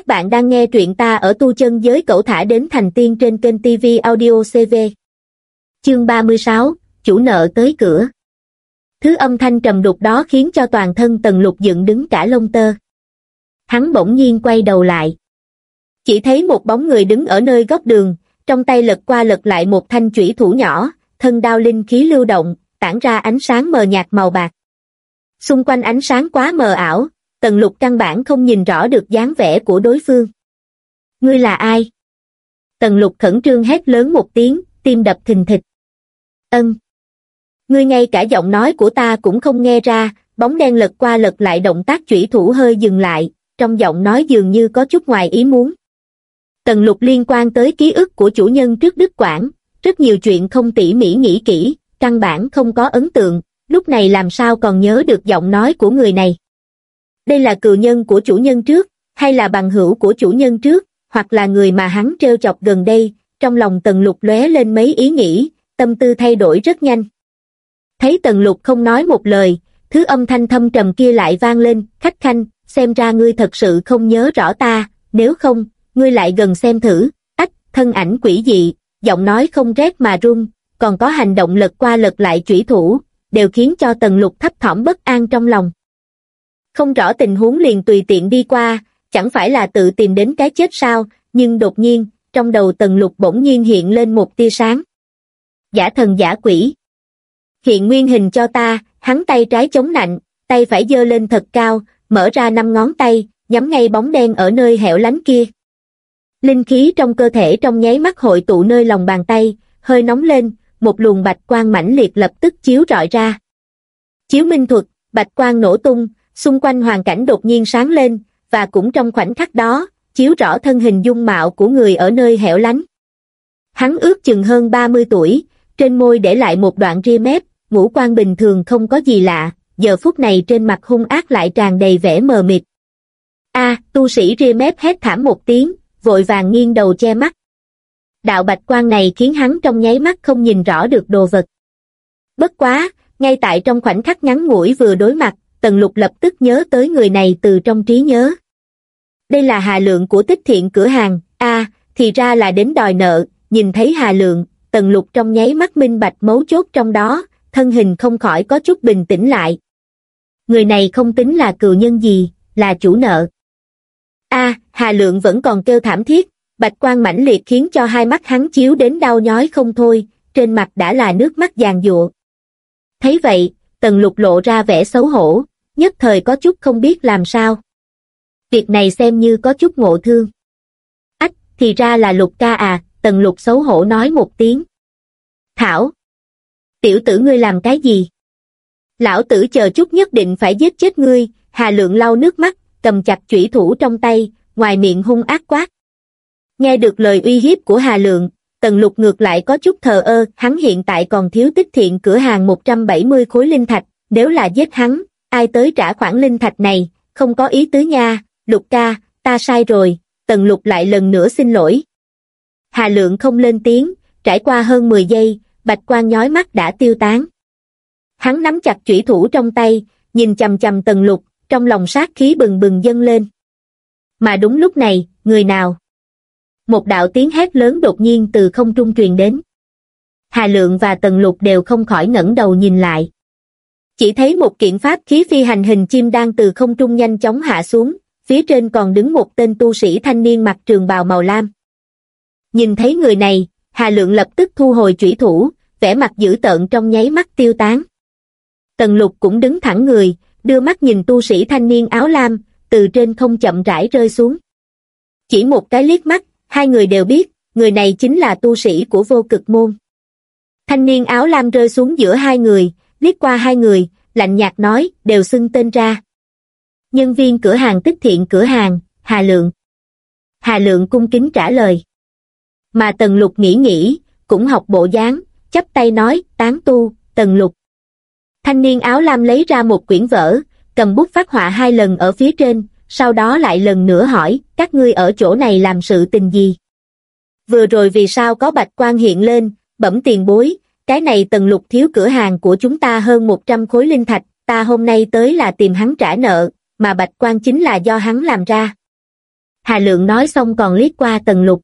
Các bạn đang nghe truyện ta ở tu chân giới cậu thả đến thành tiên trên kênh TV Audio CV. Chương 36, chủ nợ tới cửa. Thứ âm thanh trầm đục đó khiến cho toàn thân tần lục dựng đứng cả lông tơ. Hắn bỗng nhiên quay đầu lại. Chỉ thấy một bóng người đứng ở nơi góc đường, trong tay lật qua lật lại một thanh chủy thủ nhỏ, thân đao linh khí lưu động, tản ra ánh sáng mờ nhạt màu bạc. Xung quanh ánh sáng quá mờ ảo, tần lục căn bản không nhìn rõ được dáng vẻ của đối phương. Ngươi là ai? Tần lục khẩn trương hét lớn một tiếng, tim đập thình thịch. Ân. Ngươi ngay cả giọng nói của ta cũng không nghe ra, bóng đen lật qua lật lại động tác chủy thủ hơi dừng lại, trong giọng nói dường như có chút ngoài ý muốn. Tần lục liên quan tới ký ức của chủ nhân trước Đức Quảng, rất nhiều chuyện không tỉ mỉ nghĩ kỹ, căn bản không có ấn tượng, lúc này làm sao còn nhớ được giọng nói của người này. Đây là cựu nhân của chủ nhân trước, hay là bằng hữu của chủ nhân trước, hoặc là người mà hắn treo chọc gần đây, trong lòng tần lục lóe lên mấy ý nghĩ, tâm tư thay đổi rất nhanh. Thấy tần lục không nói một lời, thứ âm thanh thâm trầm kia lại vang lên, khách khanh, xem ra ngươi thật sự không nhớ rõ ta, nếu không, ngươi lại gần xem thử, ách, thân ảnh quỷ dị, giọng nói không rét mà run, còn có hành động lật qua lật lại chủy thủ, đều khiến cho tần lục thấp thỏm bất an trong lòng. Không rõ tình huống liền tùy tiện đi qua, chẳng phải là tự tìm đến cái chết sao, nhưng đột nhiên, trong đầu tần lục bỗng nhiên hiện lên một tia sáng. Giả thần giả quỷ. Hiện nguyên hình cho ta, hắn tay trái chống nạnh, tay phải giơ lên thật cao, mở ra năm ngón tay, nhắm ngay bóng đen ở nơi hẻo lánh kia. Linh khí trong cơ thể trong nháy mắt hội tụ nơi lòng bàn tay, hơi nóng lên, một luồng bạch quang mãnh liệt lập tức chiếu rọi ra. Chiếu minh thuật, bạch quang nổ tung, xung quanh hoàn cảnh đột nhiên sáng lên, và cũng trong khoảnh khắc đó, chiếu rõ thân hình dung mạo của người ở nơi hẻo lánh. Hắn ước chừng hơn 30 tuổi, trên môi để lại một đoạn ria mép, ngũ quan bình thường không có gì lạ, giờ phút này trên mặt hung ác lại tràn đầy vẻ mờ mịt. A, tu sĩ ria mép hét thảm một tiếng, vội vàng nghiêng đầu che mắt. Đạo bạch quan này khiến hắn trong nháy mắt không nhìn rõ được đồ vật. Bất quá, ngay tại trong khoảnh khắc ngắn ngủi vừa đối mặt, Tần Lục lập tức nhớ tới người này từ trong trí nhớ. Đây là Hà Lượng của tích thiện cửa hàng, a thì ra là đến đòi nợ, nhìn thấy Hà Lượng, Tần Lục trong nháy mắt minh bạch mấu chốt trong đó, thân hình không khỏi có chút bình tĩnh lại. Người này không tính là cựu nhân gì, là chủ nợ. a Hà Lượng vẫn còn kêu thảm thiết, bạch quan mãnh liệt khiến cho hai mắt hắn chiếu đến đau nhói không thôi, trên mặt đã là nước mắt giàn giụa. Thấy vậy, Tần Lục lộ ra vẻ xấu hổ, nhất thời có chút không biết làm sao. Việc này xem như có chút ngộ thương. Ách, thì ra là Lục ca à, Tần Lục xấu hổ nói một tiếng. Thảo! Tiểu tử ngươi làm cái gì? Lão tử chờ chút nhất định phải giết chết ngươi, Hà Lượng lau nước mắt, cầm chặt chủy thủ trong tay, ngoài miệng hung ác quát. Nghe được lời uy hiếp của Hà Lượng, Tần Lục ngược lại có chút thờ ơ, hắn hiện tại còn thiếu tích thiện cửa hàng 170 khối linh thạch, nếu là giết hắn, ai tới trả khoản linh thạch này, không có ý tứ nha, Lục ca, ta sai rồi, Tần Lục lại lần nữa xin lỗi. Hà Lượng không lên tiếng, trải qua hơn 10 giây, bạch quang nhói mắt đã tiêu tán. Hắn nắm chặt chủy thủ trong tay, nhìn chầm chầm Tần Lục, trong lòng sát khí bừng bừng dâng lên. Mà đúng lúc này, người nào? Một đạo tiếng hét lớn đột nhiên từ không trung truyền đến. Hà Lượng và Tần Lục đều không khỏi ngẩng đầu nhìn lại. Chỉ thấy một kiện pháp khí phi hành hình chim đang từ không trung nhanh chóng hạ xuống, phía trên còn đứng một tên tu sĩ thanh niên mặc trường bào màu lam. Nhìn thấy người này, Hà Lượng lập tức thu hồi chủy thủ, vẻ mặt dữ tợn trong nháy mắt tiêu tán. Tần Lục cũng đứng thẳng người, đưa mắt nhìn tu sĩ thanh niên áo lam, từ trên không chậm rãi rơi xuống. Chỉ một cái liếc mắt, hai người đều biết, người này chính là tu sĩ của vô cực môn. Thanh niên áo lam rơi xuống giữa hai người, liếc qua hai người, lạnh nhạt nói, đều xưng tên ra. Nhân viên cửa hàng tích thiện cửa hàng, Hà Lượng. Hà Lượng cung kính trả lời. Mà Tần Lục nghĩ nghĩ, cũng học bộ dáng, chắp tay nói, tán tu, Tần Lục. Thanh niên áo lam lấy ra một quyển vở, cầm bút phát họa hai lần ở phía trên, sau đó lại lần nữa hỏi, các ngươi ở chỗ này làm sự tình gì? Vừa rồi vì sao có bạch quan hiện lên, bẩm tiền bối, cái này tần lục thiếu cửa hàng của chúng ta hơn 100 khối linh thạch, ta hôm nay tới là tìm hắn trả nợ, mà bạch quan chính là do hắn làm ra. Hà Lượng nói xong còn liếc qua Tần Lục.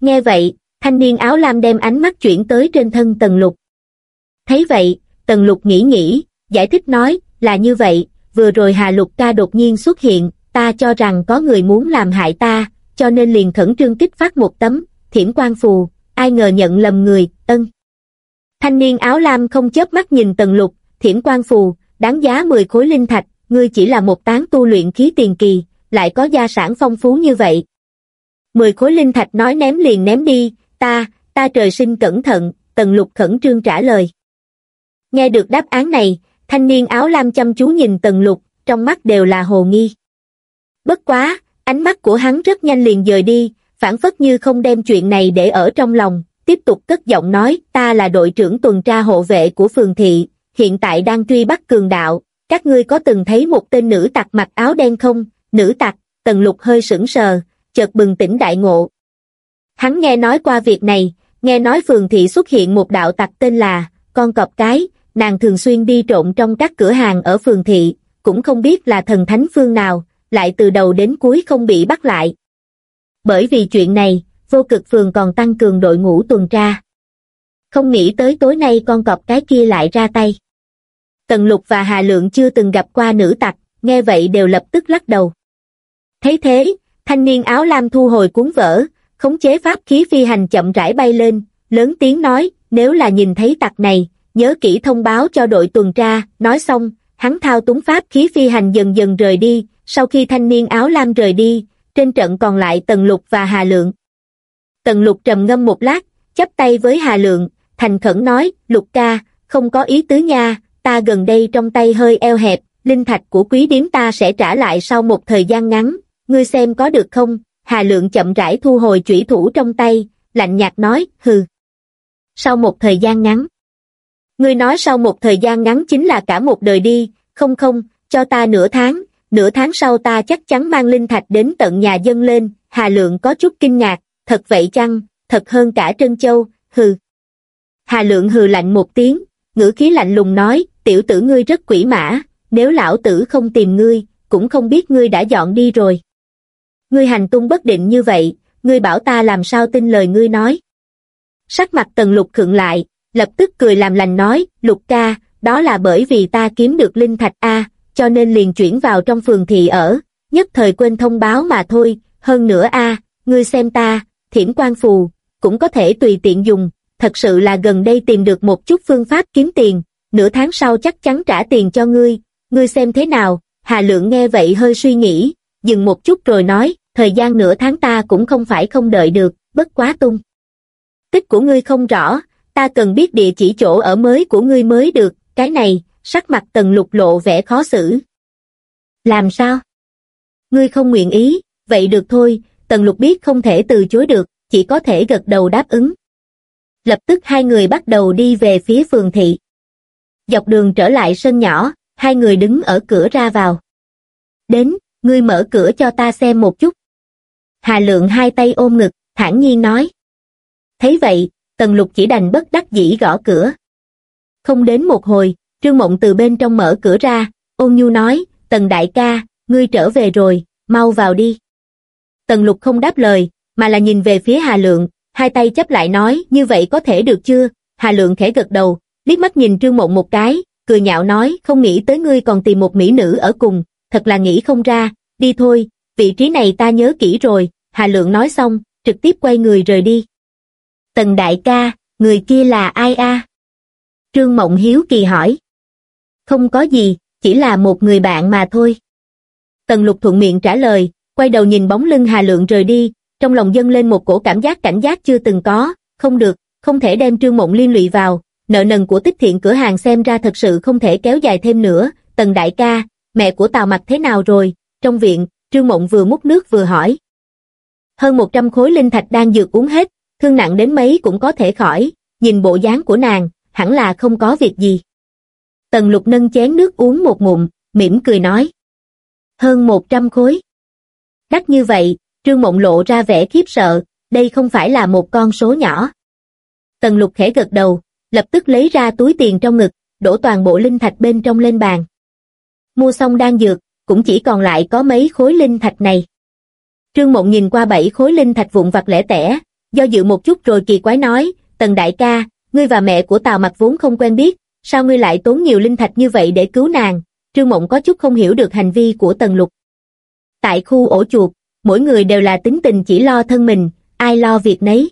Nghe vậy, thanh niên áo lam đem ánh mắt chuyển tới trên thân Tần Lục. Thấy vậy, Tần Lục nghĩ nghĩ, giải thích nói, là như vậy, vừa rồi Hà Lục ca đột nhiên xuất hiện, ta cho rằng có người muốn làm hại ta, cho nên liền khẩn trương kích phát một tấm, thiểm quan phù, ai ngờ nhận lầm người, ân. Thanh niên áo lam không chớp mắt nhìn Tần Lục, thiểm quan phù, đáng giá 10 khối linh thạch, ngươi chỉ là một tán tu luyện khí tiền kỳ, lại có gia sản phong phú như vậy. 10 khối linh thạch nói ném liền ném đi, ta, ta trời sinh cẩn thận, Tần Lục khẩn trương trả lời. Nghe được đáp án này, thanh niên áo lam chăm chú nhìn Tần Lục, trong mắt đều là hồ nghi. Bất quá, ánh mắt của hắn rất nhanh liền dời đi, phản phất như không đem chuyện này để ở trong lòng, tiếp tục cất giọng nói, ta là đội trưởng tuần tra hộ vệ của phường thị, hiện tại đang truy bắt cường đạo, các ngươi có từng thấy một tên nữ tặc mặc áo đen không? Nữ tặc, tần lục hơi sững sờ, chợt bừng tỉnh đại ngộ. Hắn nghe nói qua việc này, nghe nói phường thị xuất hiện một đạo tặc tên là, con cọp cái, nàng thường xuyên đi trộn trong các cửa hàng ở phường thị, cũng không biết là thần thánh phương nào, lại từ đầu đến cuối không bị bắt lại. Bởi vì chuyện này, vô cực phường còn tăng cường đội ngũ tuần tra. Không nghĩ tới tối nay con cọp cái kia lại ra tay. Tần Lục và Hà Lượng chưa từng gặp qua nữ tặc, nghe vậy đều lập tức lắc đầu. Thấy thế, thanh niên áo lam thu hồi cuốn vở, khống chế pháp khí phi hành chậm rãi bay lên, lớn tiếng nói, nếu là nhìn thấy tặc này, nhớ kỹ thông báo cho đội tuần tra, nói xong, hắn thao túng pháp khí phi hành dần dần rời đi, sau khi thanh niên áo lam rời đi, trên trận còn lại Tần Lục và Hà Lượng. Tần Lục trầm ngâm một lát, chắp tay với Hà Lượng, thành khẩn nói, Lục ca, không có ý tứ nha, ta gần đây trong tay hơi eo hẹp, linh thạch của quý điếm ta sẽ trả lại sau một thời gian ngắn, ngươi xem có được không? Hà Lượng chậm rãi thu hồi chủy thủ trong tay, lạnh nhạt nói, hừ. Sau một thời gian ngắn. Ngươi nói sau một thời gian ngắn chính là cả một đời đi, không không, cho ta nửa tháng, nửa tháng sau ta chắc chắn mang linh thạch đến tận nhà dân lên, Hà Lượng có chút kinh ngạc, thật vậy chăng, thật hơn cả Trân Châu, hừ. Hà Lượng hừ lạnh một tiếng, ngữ khí lạnh lùng nói, tiểu tử ngươi rất quỷ mã, nếu lão tử không tìm ngươi, cũng không biết ngươi đã dọn đi rồi. Ngươi hành tung bất định như vậy, ngươi bảo ta làm sao tin lời ngươi nói. Sắc mặt tần lục khựng lại, lập tức cười làm lành nói, lục ca, đó là bởi vì ta kiếm được linh thạch A, cho nên liền chuyển vào trong phường thị ở, nhất thời quên thông báo mà thôi, hơn nữa A, ngươi xem ta, thiểm quan phù, cũng có thể tùy tiện dùng, thật sự là gần đây tìm được một chút phương pháp kiếm tiền, nửa tháng sau chắc chắn trả tiền cho ngươi, ngươi xem thế nào, Hà Lượng nghe vậy hơi suy nghĩ, dừng một chút rồi nói, thời gian nửa tháng ta cũng không phải không đợi được, bất quá tung. Tích của ngươi không rõ, ta cần biết địa chỉ chỗ ở mới của ngươi mới được, cái này, sắc mặt tần lục lộ vẻ khó xử. Làm sao? Ngươi không nguyện ý, vậy được thôi, tần lục biết không thể từ chối được, chỉ có thể gật đầu đáp ứng. Lập tức hai người bắt đầu đi về phía phường thị. Dọc đường trở lại sân nhỏ, hai người đứng ở cửa ra vào. Đến, ngươi mở cửa cho ta xem một chút. Hà lượng hai tay ôm ngực, thản nhiên nói. Thấy vậy, tần lục chỉ đành bất đắc dĩ gõ cửa. Không đến một hồi, Trương Mộng từ bên trong mở cửa ra, ôn nhu nói, tần đại ca, ngươi trở về rồi, mau vào đi. Tần lục không đáp lời, mà là nhìn về phía Hà Lượng, hai tay chấp lại nói, như vậy có thể được chưa? Hà Lượng khẽ gật đầu, liếc mắt nhìn Trương Mộng một cái, cười nhạo nói, không nghĩ tới ngươi còn tìm một mỹ nữ ở cùng, thật là nghĩ không ra, đi thôi, vị trí này ta nhớ kỹ rồi, Hà Lượng nói xong, trực tiếp quay người rời đi. Tần đại ca, người kia là ai a? Trương Mộng hiếu kỳ hỏi. Không có gì, chỉ là một người bạn mà thôi. Tần lục thuận miệng trả lời, quay đầu nhìn bóng lưng Hà Lượng rời đi, trong lòng dâng lên một cổ cảm giác cảnh giác chưa từng có, không được, không thể đem Trương Mộng liên lụy vào, nợ nần của tích thiện cửa hàng xem ra thật sự không thể kéo dài thêm nữa, tần đại ca, mẹ của Tào Mặc thế nào rồi, trong viện, Trương Mộng vừa múc nước vừa hỏi. Hơn 100 khối linh thạch đang dược uống hết, thương nặng đến mấy cũng có thể khỏi, nhìn bộ dáng của nàng, hẳn là không có việc gì. Tần lục nâng chén nước uống một ngụm, mỉm cười nói. Hơn 100 khối. Đắt như vậy, Trương Mộng lộ ra vẻ khiếp sợ, đây không phải là một con số nhỏ. Tần lục khẽ gật đầu, lập tức lấy ra túi tiền trong ngực, đổ toàn bộ linh thạch bên trong lên bàn. Mua xong đang dược, cũng chỉ còn lại có mấy khối linh thạch này. Trương Mộng nhìn qua bảy khối linh thạch vụn vặt lẻ tẻ, do dự một chút rồi kỳ quái nói, Tần đại ca, ngươi và mẹ của Tào Mặc vốn không quen biết, sao ngươi lại tốn nhiều linh thạch như vậy để cứu nàng? Trương Mộng có chút không hiểu được hành vi của Tần Lục. Tại khu ổ chuột, mỗi người đều là tính tình chỉ lo thân mình, ai lo việc nấy.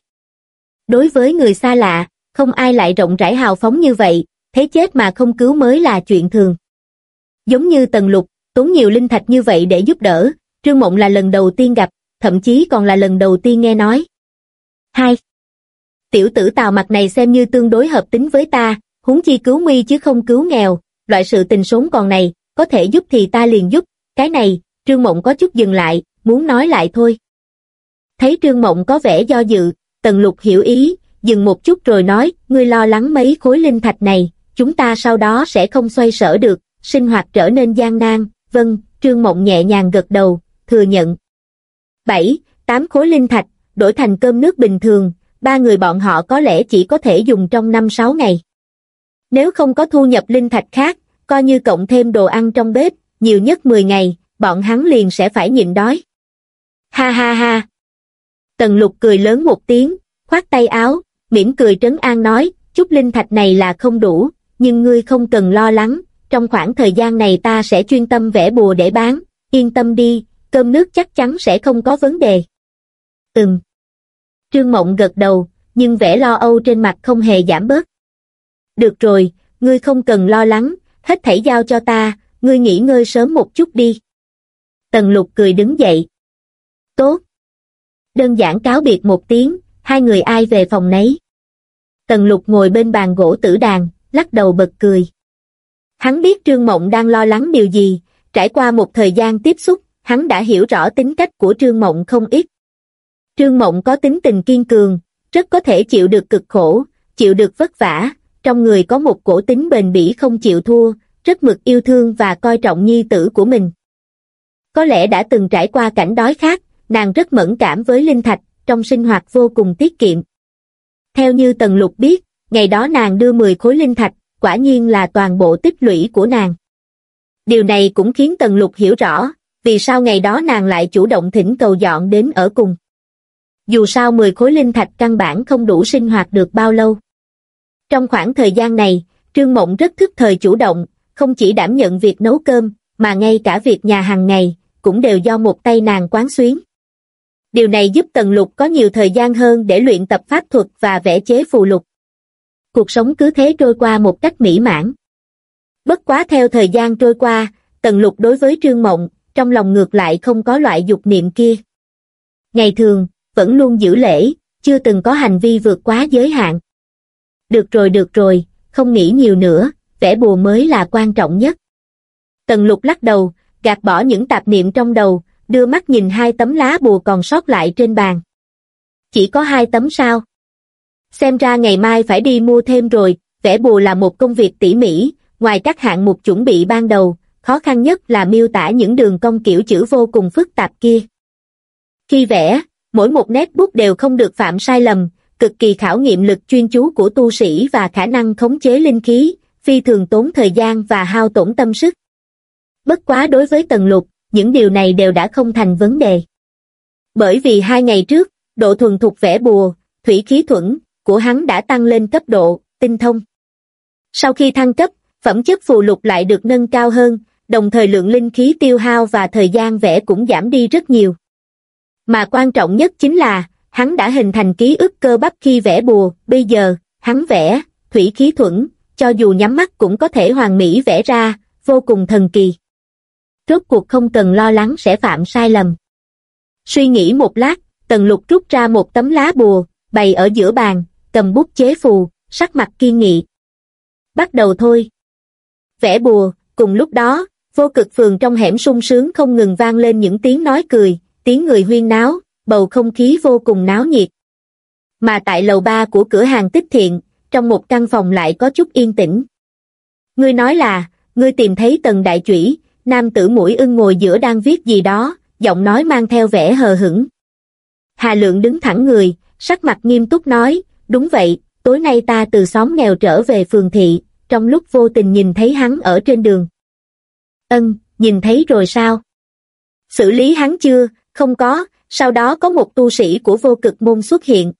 Đối với người xa lạ, không ai lại rộng rãi hào phóng như vậy, thế chết mà không cứu mới là chuyện thường. Giống như Tần Lục, tốn nhiều linh thạch như vậy để giúp đỡ, Trương Mộng là lần đầu tiên gặp, thậm chí còn là lần đầu tiên nghe nói. 2. Tiểu tử tào mặt này xem như tương đối hợp tính với ta, huống chi cứu nguy chứ không cứu nghèo, loại sự tình sống còn này, có thể giúp thì ta liền giúp, cái này, Trương Mộng có chút dừng lại, muốn nói lại thôi. Thấy Trương Mộng có vẻ do dự, Tần Lục hiểu ý, dừng một chút rồi nói, ngươi lo lắng mấy khối linh thạch này, chúng ta sau đó sẽ không xoay sở được, sinh hoạt trở nên gian nan, vâng, Trương Mộng nhẹ nhàng gật đầu, thừa nhận. 7. Tám khối linh thạch, đổi thành cơm nước bình thường, ba người bọn họ có lẽ chỉ có thể dùng trong 5-6 ngày. Nếu không có thu nhập linh thạch khác, coi như cộng thêm đồ ăn trong bếp, nhiều nhất 10 ngày, bọn hắn liền sẽ phải nhịn đói. Ha ha ha! Tần lục cười lớn một tiếng, khoát tay áo, mỉm cười trấn an nói, chút linh thạch này là không đủ, nhưng ngươi không cần lo lắng, trong khoảng thời gian này ta sẽ chuyên tâm vẽ bùa để bán, yên tâm đi, cơm nước chắc chắn sẽ không có vấn đề. Ừm. Trương Mộng gật đầu, nhưng vẻ lo âu trên mặt không hề giảm bớt. Được rồi, ngươi không cần lo lắng, hết thảy giao cho ta, ngươi nghỉ ngơi sớm một chút đi. Tần lục cười đứng dậy. Tốt. Đơn giản cáo biệt một tiếng, hai người ai về phòng nấy. Tần lục ngồi bên bàn gỗ tử đàn, lắc đầu bật cười. Hắn biết Trương Mộng đang lo lắng điều gì, trải qua một thời gian tiếp xúc, hắn đã hiểu rõ tính cách của Trương Mộng không ít. Trương Mộng có tính tình kiên cường, rất có thể chịu được cực khổ, chịu được vất vả, trong người có một cổ tính bền bỉ không chịu thua, rất mực yêu thương và coi trọng nhi tử của mình. Có lẽ đã từng trải qua cảnh đói khát, nàng rất mẫn cảm với linh thạch, trong sinh hoạt vô cùng tiết kiệm. Theo như Tần Lục biết, ngày đó nàng đưa 10 khối linh thạch, quả nhiên là toàn bộ tích lũy của nàng. Điều này cũng khiến Tần Lục hiểu rõ, vì sao ngày đó nàng lại chủ động thỉnh cầu dọn đến ở cùng. Dù sao 10 khối linh thạch căn bản không đủ sinh hoạt được bao lâu. Trong khoảng thời gian này, Trương Mộng rất thức thời chủ động, không chỉ đảm nhận việc nấu cơm, mà ngay cả việc nhà hàng ngày, cũng đều do một tay nàng quán xuyến. Điều này giúp Tần Lục có nhiều thời gian hơn để luyện tập pháp thuật và vẽ chế phù lục. Cuộc sống cứ thế trôi qua một cách mỹ mãn. Bất quá theo thời gian trôi qua, Tần Lục đối với Trương Mộng, trong lòng ngược lại không có loại dục niệm kia. Ngày thường, vẫn luôn giữ lễ, chưa từng có hành vi vượt quá giới hạn. Được rồi được rồi, không nghĩ nhiều nữa, vẽ bùa mới là quan trọng nhất. Tần lục lắc đầu, gạt bỏ những tạp niệm trong đầu, đưa mắt nhìn hai tấm lá bùa còn sót lại trên bàn. Chỉ có hai tấm sao? Xem ra ngày mai phải đi mua thêm rồi, vẽ bùa là một công việc tỉ mỉ, ngoài các hạng mục chuẩn bị ban đầu, khó khăn nhất là miêu tả những đường cong kiểu chữ vô cùng phức tạp kia. Khi vẽ, mỗi một nét bút đều không được phạm sai lầm, cực kỳ khảo nghiệm lực chuyên chú của tu sĩ và khả năng khống chế linh khí, phi thường tốn thời gian và hao tổn tâm sức. Bất quá đối với Tần Lục, những điều này đều đã không thành vấn đề. Bởi vì hai ngày trước, độ thuần thục vẽ bùa, thủy khí thuẫn, của hắn đã tăng lên cấp độ, tinh thông. Sau khi thăng cấp, phẩm chất phù lục lại được nâng cao hơn, đồng thời lượng linh khí tiêu hao và thời gian vẽ cũng giảm đi rất nhiều. Mà quan trọng nhất chính là, hắn đã hình thành ký ức cơ bắp khi vẽ bùa, bây giờ, hắn vẽ, thủy khí thuẫn, cho dù nhắm mắt cũng có thể hoàn mỹ vẽ ra, vô cùng thần kỳ. Rốt cuộc không cần lo lắng sẽ phạm sai lầm. Suy nghĩ một lát, Tần Lục rút ra một tấm lá bùa, bày ở giữa bàn, cầm bút chế phù, sắc mặt kiên nghị. Bắt đầu thôi. Vẽ bùa, cùng lúc đó, vô cực phường trong hẻm sung sướng không ngừng vang lên những tiếng nói cười, tiếng người huyên náo, bầu không khí vô cùng náo nhiệt. Mà tại lầu ba của cửa hàng tích thiện, trong một căn phòng lại có chút yên tĩnh. Ngươi nói là, ngươi tìm thấy tần đại chủy, nam tử mũi ưng ngồi giữa đang viết gì đó, giọng nói mang theo vẻ hờ hững. Hà Lượng đứng thẳng người, sắc mặt nghiêm túc nói, đúng vậy, tối nay ta từ xóm nghèo trở về phường thị, trong lúc vô tình nhìn thấy hắn ở trên đường. Ân, nhìn thấy rồi sao? Xử lý hắn chưa? Không có, sau đó có một tu sĩ của vô cực môn xuất hiện.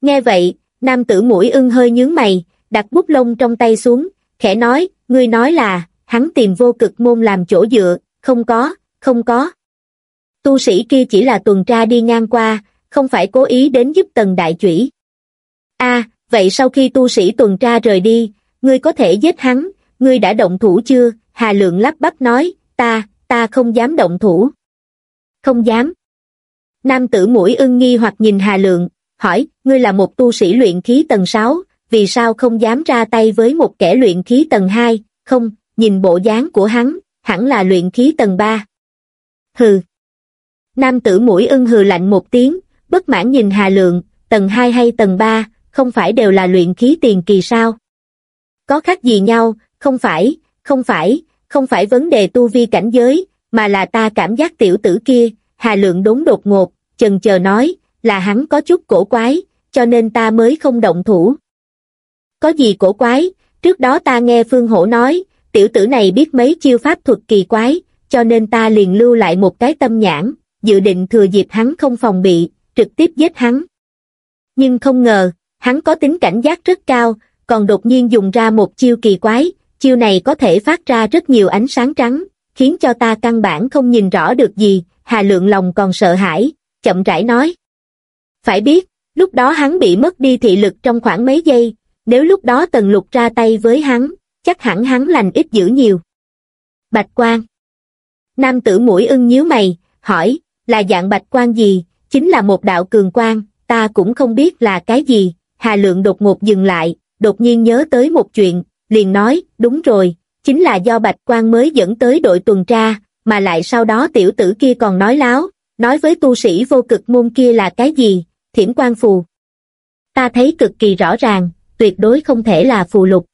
Nghe vậy, nam tử mũi ưng hơi nhướng mày, đặt bút lông trong tay xuống, khẽ nói, ngươi nói là, hắn tìm vô cực môn làm chỗ dựa, không có, không có. Tu sĩ kia chỉ là tuần tra đi ngang qua, không phải cố ý đến giúp tần đại chủy. a vậy sau khi tu sĩ tuần tra rời đi, ngươi có thể giết hắn, ngươi đã động thủ chưa? Hà Lượng lắp bắp nói, ta, ta không dám động thủ. Không dám. Nam tử mũi ưng nghi hoặc nhìn Hà Lượng, hỏi, ngươi là một tu sĩ luyện khí tầng 6, vì sao không dám ra tay với một kẻ luyện khí tầng 2, không, nhìn bộ dáng của hắn, hẳn là luyện khí tầng 3. Hừ. Nam tử mũi ưng hừ lạnh một tiếng, bất mãn nhìn Hà Lượng, tầng 2 hay tầng 3, không phải đều là luyện khí tiền kỳ sao? Có khác gì nhau, không phải, không phải, không phải vấn đề tu vi cảnh giới, mà là ta cảm giác tiểu tử kia, Hà Lượng đốn đột ngột, chần chờ nói, là hắn có chút cổ quái, cho nên ta mới không động thủ. Có gì cổ quái, trước đó ta nghe Phương Hổ nói, tiểu tử này biết mấy chiêu pháp thuật kỳ quái, cho nên ta liền lưu lại một cái tâm nhãn, dự định thừa dịp hắn không phòng bị, trực tiếp giết hắn. Nhưng không ngờ, hắn có tính cảnh giác rất cao, còn đột nhiên dùng ra một chiêu kỳ quái, chiêu này có thể phát ra rất nhiều ánh sáng trắng, khiến cho ta căn bản không nhìn rõ được gì, Hà Lượng lòng còn sợ hãi, chậm rãi nói. Phải biết, lúc đó hắn bị mất đi thị lực trong khoảng mấy giây, nếu lúc đó Tần Lục ra tay với hắn, chắc hẳn hắn lành ít dữ nhiều. Bạch quan Nam tử mũi ưng nhíu mày, hỏi, là dạng bạch quan gì, chính là một đạo cường quan, ta cũng không biết là cái gì, Hà Lượng đột ngột dừng lại, đột nhiên nhớ tới một chuyện, liền nói, đúng rồi, chính là do bạch quan mới dẫn tới đội tuần tra, mà lại sau đó tiểu tử kia còn nói láo, nói với tu sĩ vô cực môn kia là cái gì, thiểm quan phù. Ta thấy cực kỳ rõ ràng, tuyệt đối không thể là phù lục.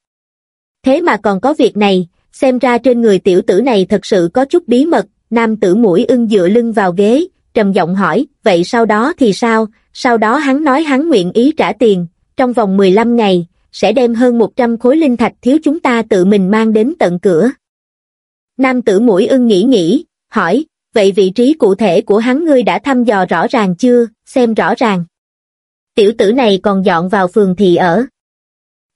Thế mà còn có việc này, xem ra trên người tiểu tử này thật sự có chút bí mật, nam tử mũi ưng dựa lưng vào ghế, trầm giọng hỏi, vậy sau đó thì sao, sau đó hắn nói hắn nguyện ý trả tiền, trong vòng 15 ngày, sẽ đem hơn 100 khối linh thạch thiếu chúng ta tự mình mang đến tận cửa. Nam tử mũi ưng nghĩ nghĩ, hỏi, vậy vị trí cụ thể của hắn ngươi đã thăm dò rõ ràng chưa, xem rõ ràng. Tiểu tử này còn dọn vào phường thị ở.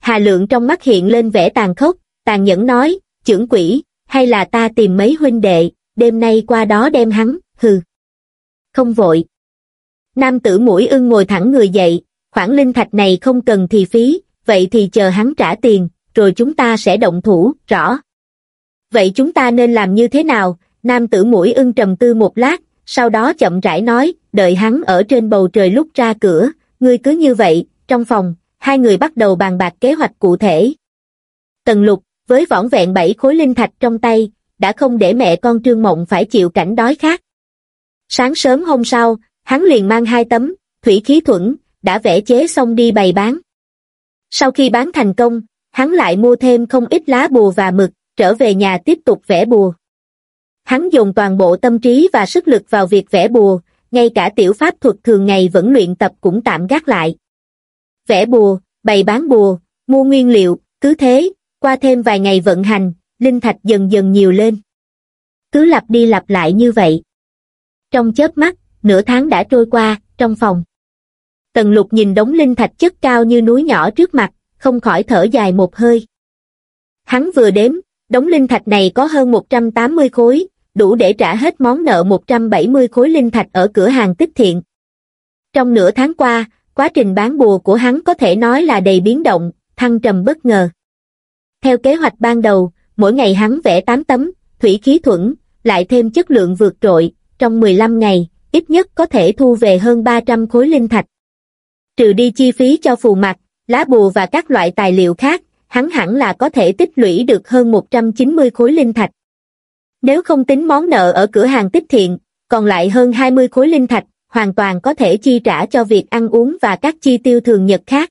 Hà lượng trong mắt hiện lên vẻ tàn khốc, tàn nhẫn nói, trưởng quỷ, hay là ta tìm mấy huynh đệ, đêm nay qua đó đem hắn, hừ. Không vội. Nam tử mũi ưng ngồi thẳng người dậy, khoản linh thạch này không cần thì phí, vậy thì chờ hắn trả tiền, rồi chúng ta sẽ động thủ, rõ. Vậy chúng ta nên làm như thế nào? Nam tử mũi ưng trầm tư một lát, sau đó chậm rãi nói, đợi hắn ở trên bầu trời lúc ra cửa, ngươi cứ như vậy, trong phòng, hai người bắt đầu bàn bạc kế hoạch cụ thể. Tần lục, với võn vẹn bảy khối linh thạch trong tay, đã không để mẹ con Trương Mộng phải chịu cảnh đói khát. Sáng sớm hôm sau, hắn liền mang hai tấm, thủy khí thuẫn, đã vẽ chế xong đi bày bán. Sau khi bán thành công, hắn lại mua thêm không ít lá bùa và mực, trở về nhà tiếp tục vẽ bùa. Hắn dùng toàn bộ tâm trí và sức lực vào việc vẽ bùa, ngay cả tiểu pháp thuật thường ngày vẫn luyện tập cũng tạm gác lại. Vẽ bùa, bày bán bùa, mua nguyên liệu, cứ thế, qua thêm vài ngày vận hành, linh thạch dần dần nhiều lên. Cứ lặp đi lặp lại như vậy. Trong chớp mắt, nửa tháng đã trôi qua, trong phòng. Tần lục nhìn đống linh thạch chất cao như núi nhỏ trước mặt, không khỏi thở dài một hơi. Hắn vừa đếm, đống linh thạch này có hơn 180 khối, đủ để trả hết món nợ 170 khối linh thạch ở cửa hàng tích thiện. Trong nửa tháng qua, quá trình bán bùa của hắn có thể nói là đầy biến động, thăng trầm bất ngờ. Theo kế hoạch ban đầu, mỗi ngày hắn vẽ 8 tấm, thủy khí thuẫn, lại thêm chất lượng vượt trội, trong 15 ngày, ít nhất có thể thu về hơn 300 khối linh thạch. Trừ đi chi phí cho phù mặt, lá bùa và các loại tài liệu khác, hắn hẳn là có thể tích lũy được hơn 190 khối linh thạch. Nếu không tính món nợ ở cửa hàng tích thiện, còn lại hơn 20 khối linh thạch, hoàn toàn có thể chi trả cho việc ăn uống và các chi tiêu thường nhật khác.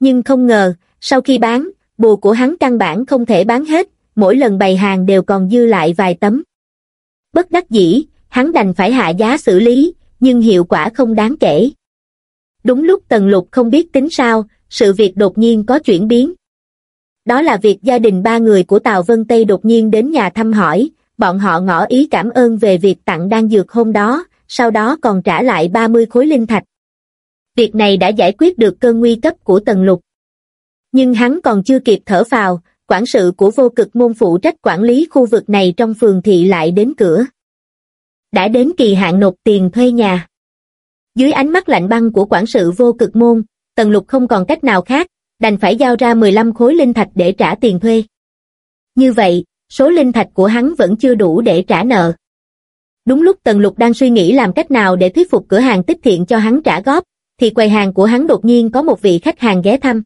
Nhưng không ngờ, sau khi bán, bùa của hắn căn bản không thể bán hết, mỗi lần bày hàng đều còn dư lại vài tấm. Bất đắc dĩ, hắn đành phải hạ giá xử lý, nhưng hiệu quả không đáng kể. Đúng lúc Tần Lục không biết tính sao, sự việc đột nhiên có chuyển biến. Đó là việc gia đình ba người của Tào Vân Tây đột nhiên đến nhà thăm hỏi, bọn họ ngỏ ý cảm ơn về việc tặng đan dược hôm đó, sau đó còn trả lại 30 khối linh thạch. Việc này đã giải quyết được cơn nguy cấp của Tần Lục. Nhưng hắn còn chưa kịp thở phào, quản sự của vô cực môn phụ trách quản lý khu vực này trong phường thị lại đến cửa. Đã đến kỳ hạn nộp tiền thuê nhà. Dưới ánh mắt lạnh băng của quản sự vô cực môn, Tần Lục không còn cách nào khác, đành phải giao ra 15 khối linh thạch để trả tiền thuê. Như vậy, số linh thạch của hắn vẫn chưa đủ để trả nợ. Đúng lúc Tần Lục đang suy nghĩ làm cách nào để thuyết phục cửa hàng tích thiện cho hắn trả góp, thì quầy hàng của hắn đột nhiên có một vị khách hàng ghé thăm.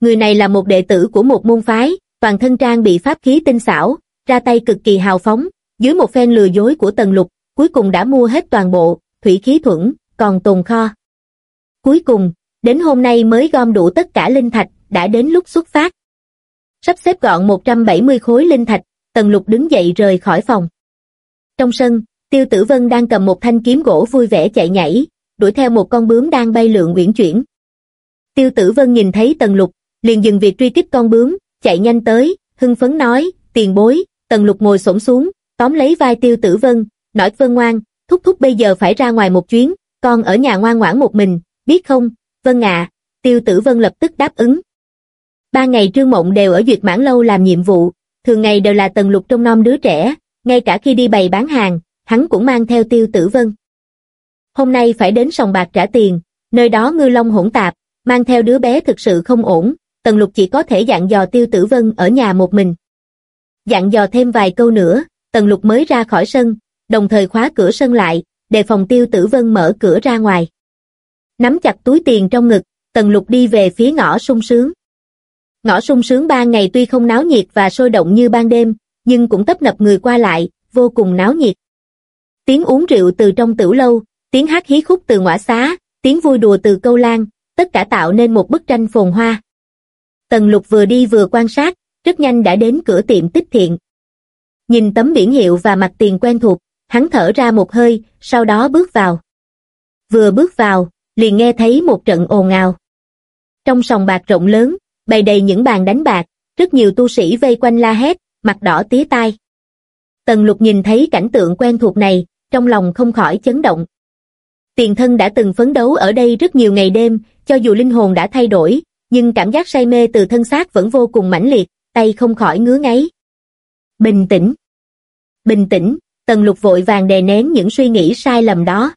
Người này là một đệ tử của một môn phái, toàn thân trang bị pháp khí tinh xảo, ra tay cực kỳ hào phóng, dưới một phen lừa dối của Tần Lục, cuối cùng đã mua hết toàn bộ, thủy khí thuẫn, còn tồn kho. Cuối cùng, đến hôm nay mới gom đủ tất cả linh thạch, đã đến lúc xuất phát. Sắp xếp gọn 170 khối linh thạch, Tần Lục đứng dậy rời khỏi phòng. Trong sân, Tiêu Tử Vân đang cầm một thanh kiếm gỗ vui vẻ chạy nhảy, đuổi theo một con bướm đang bay lượn uyển chuyển. Tiêu Tử Vân nhìn thấy Tần Lục, liền dừng việc truy kích con bướm, chạy nhanh tới, hưng phấn nói, tiền bối, Tần Lục ngồi xổm xuống, tóm lấy vai Tiêu Tử Vân, nói Vân ngoan, thúc thúc bây giờ phải ra ngoài một chuyến, con ở nhà ngoan ngoãn một mình, biết không, Vân ạ, Tiêu Tử Vân lập tức đáp ứng. Ba ngày Trương Mộng đều ở Duyệt Mãn Lâu làm nhiệm vụ, thường ngày đều là Tần Lục trông nom đứa trẻ, ngay cả khi đi bày bán hàng, hắn cũng mang theo Tiêu Tử Vân. Hôm nay phải đến sòng bạc trả tiền, nơi đó ngư long hỗn tạp, mang theo đứa bé thực sự không ổn, Tần Lục chỉ có thể dặn dò Tiêu Tử Vân ở nhà một mình. Dặn dò thêm vài câu nữa, Tần Lục mới ra khỏi sân, đồng thời khóa cửa sân lại, đề phòng Tiêu Tử Vân mở cửa ra ngoài. Nắm chặt túi tiền trong ngực, Tần Lục đi về phía ngõ sung sướng. Ngõ sung sướng ba ngày tuy không náo nhiệt và sôi động như ban đêm, nhưng cũng tấp nập người qua lại, vô cùng náo nhiệt. Tiếng uống rượu từ trong tử lâu, tiếng hát hí khúc từ ngõa xá, tiếng vui đùa từ câu lan, tất cả tạo nên một bức tranh phồn hoa. Tần lục vừa đi vừa quan sát, rất nhanh đã đến cửa tiệm tích thiện. Nhìn tấm biển hiệu và mặt tiền quen thuộc, hắn thở ra một hơi, sau đó bước vào. Vừa bước vào, liền nghe thấy một trận ồn ào. Trong sòng bạc rộng lớn, bày đầy những bàn đánh bạc, rất nhiều tu sĩ vây quanh la hét, mặt đỏ tía tai. Tần lục nhìn thấy cảnh tượng quen thuộc này, trong lòng không khỏi chấn động. Tiền thân đã từng phấn đấu ở đây rất nhiều ngày đêm, cho dù linh hồn đã thay đổi, nhưng cảm giác say mê từ thân xác vẫn vô cùng mãnh liệt, tay không khỏi ngứa ngáy. Bình tĩnh. Bình tĩnh, Tần Lục vội vàng đè nén những suy nghĩ sai lầm đó.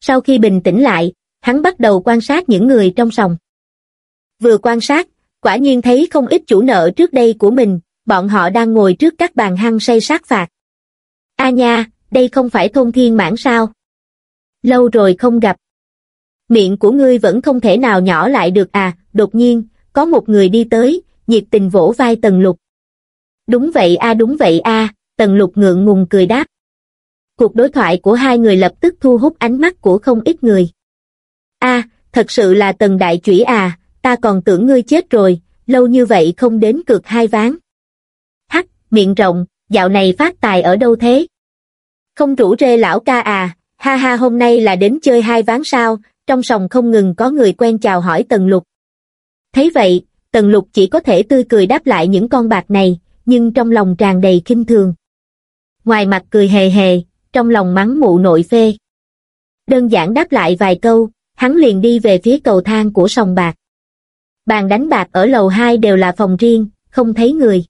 Sau khi bình tĩnh lại, hắn bắt đầu quan sát những người trong sòng. Vừa quan sát, quả nhiên thấy không ít chủ nợ trước đây của mình, bọn họ đang ngồi trước các bàn hăng say sát phạt. A nha, đây không phải thôn thiên mãn sao? Lâu rồi không gặp. Miệng của ngươi vẫn không thể nào nhỏ lại được à, đột nhiên, có một người đi tới, nhiệt tình vỗ vai Tần Lục. Đúng vậy a đúng vậy a, Tần Lục ngượng ngùng cười đáp. Cuộc đối thoại của hai người lập tức thu hút ánh mắt của không ít người. a thật sự là Tần Đại Chủy à, ta còn tưởng ngươi chết rồi, lâu như vậy không đến cược hai ván. Miệng rộng, dạo này phát tài ở đâu thế? Không rủ rê lão ca à, ha ha hôm nay là đến chơi hai ván sao, trong sòng không ngừng có người quen chào hỏi Tần Lục. Thấy vậy, Tần Lục chỉ có thể tươi cười đáp lại những con bạc này, nhưng trong lòng tràn đầy kinh thường. Ngoài mặt cười hề hề, trong lòng mắng mụ nội phê. Đơn giản đáp lại vài câu, hắn liền đi về phía cầu thang của sòng bạc. Bàn đánh bạc ở lầu 2 đều là phòng riêng, không thấy người.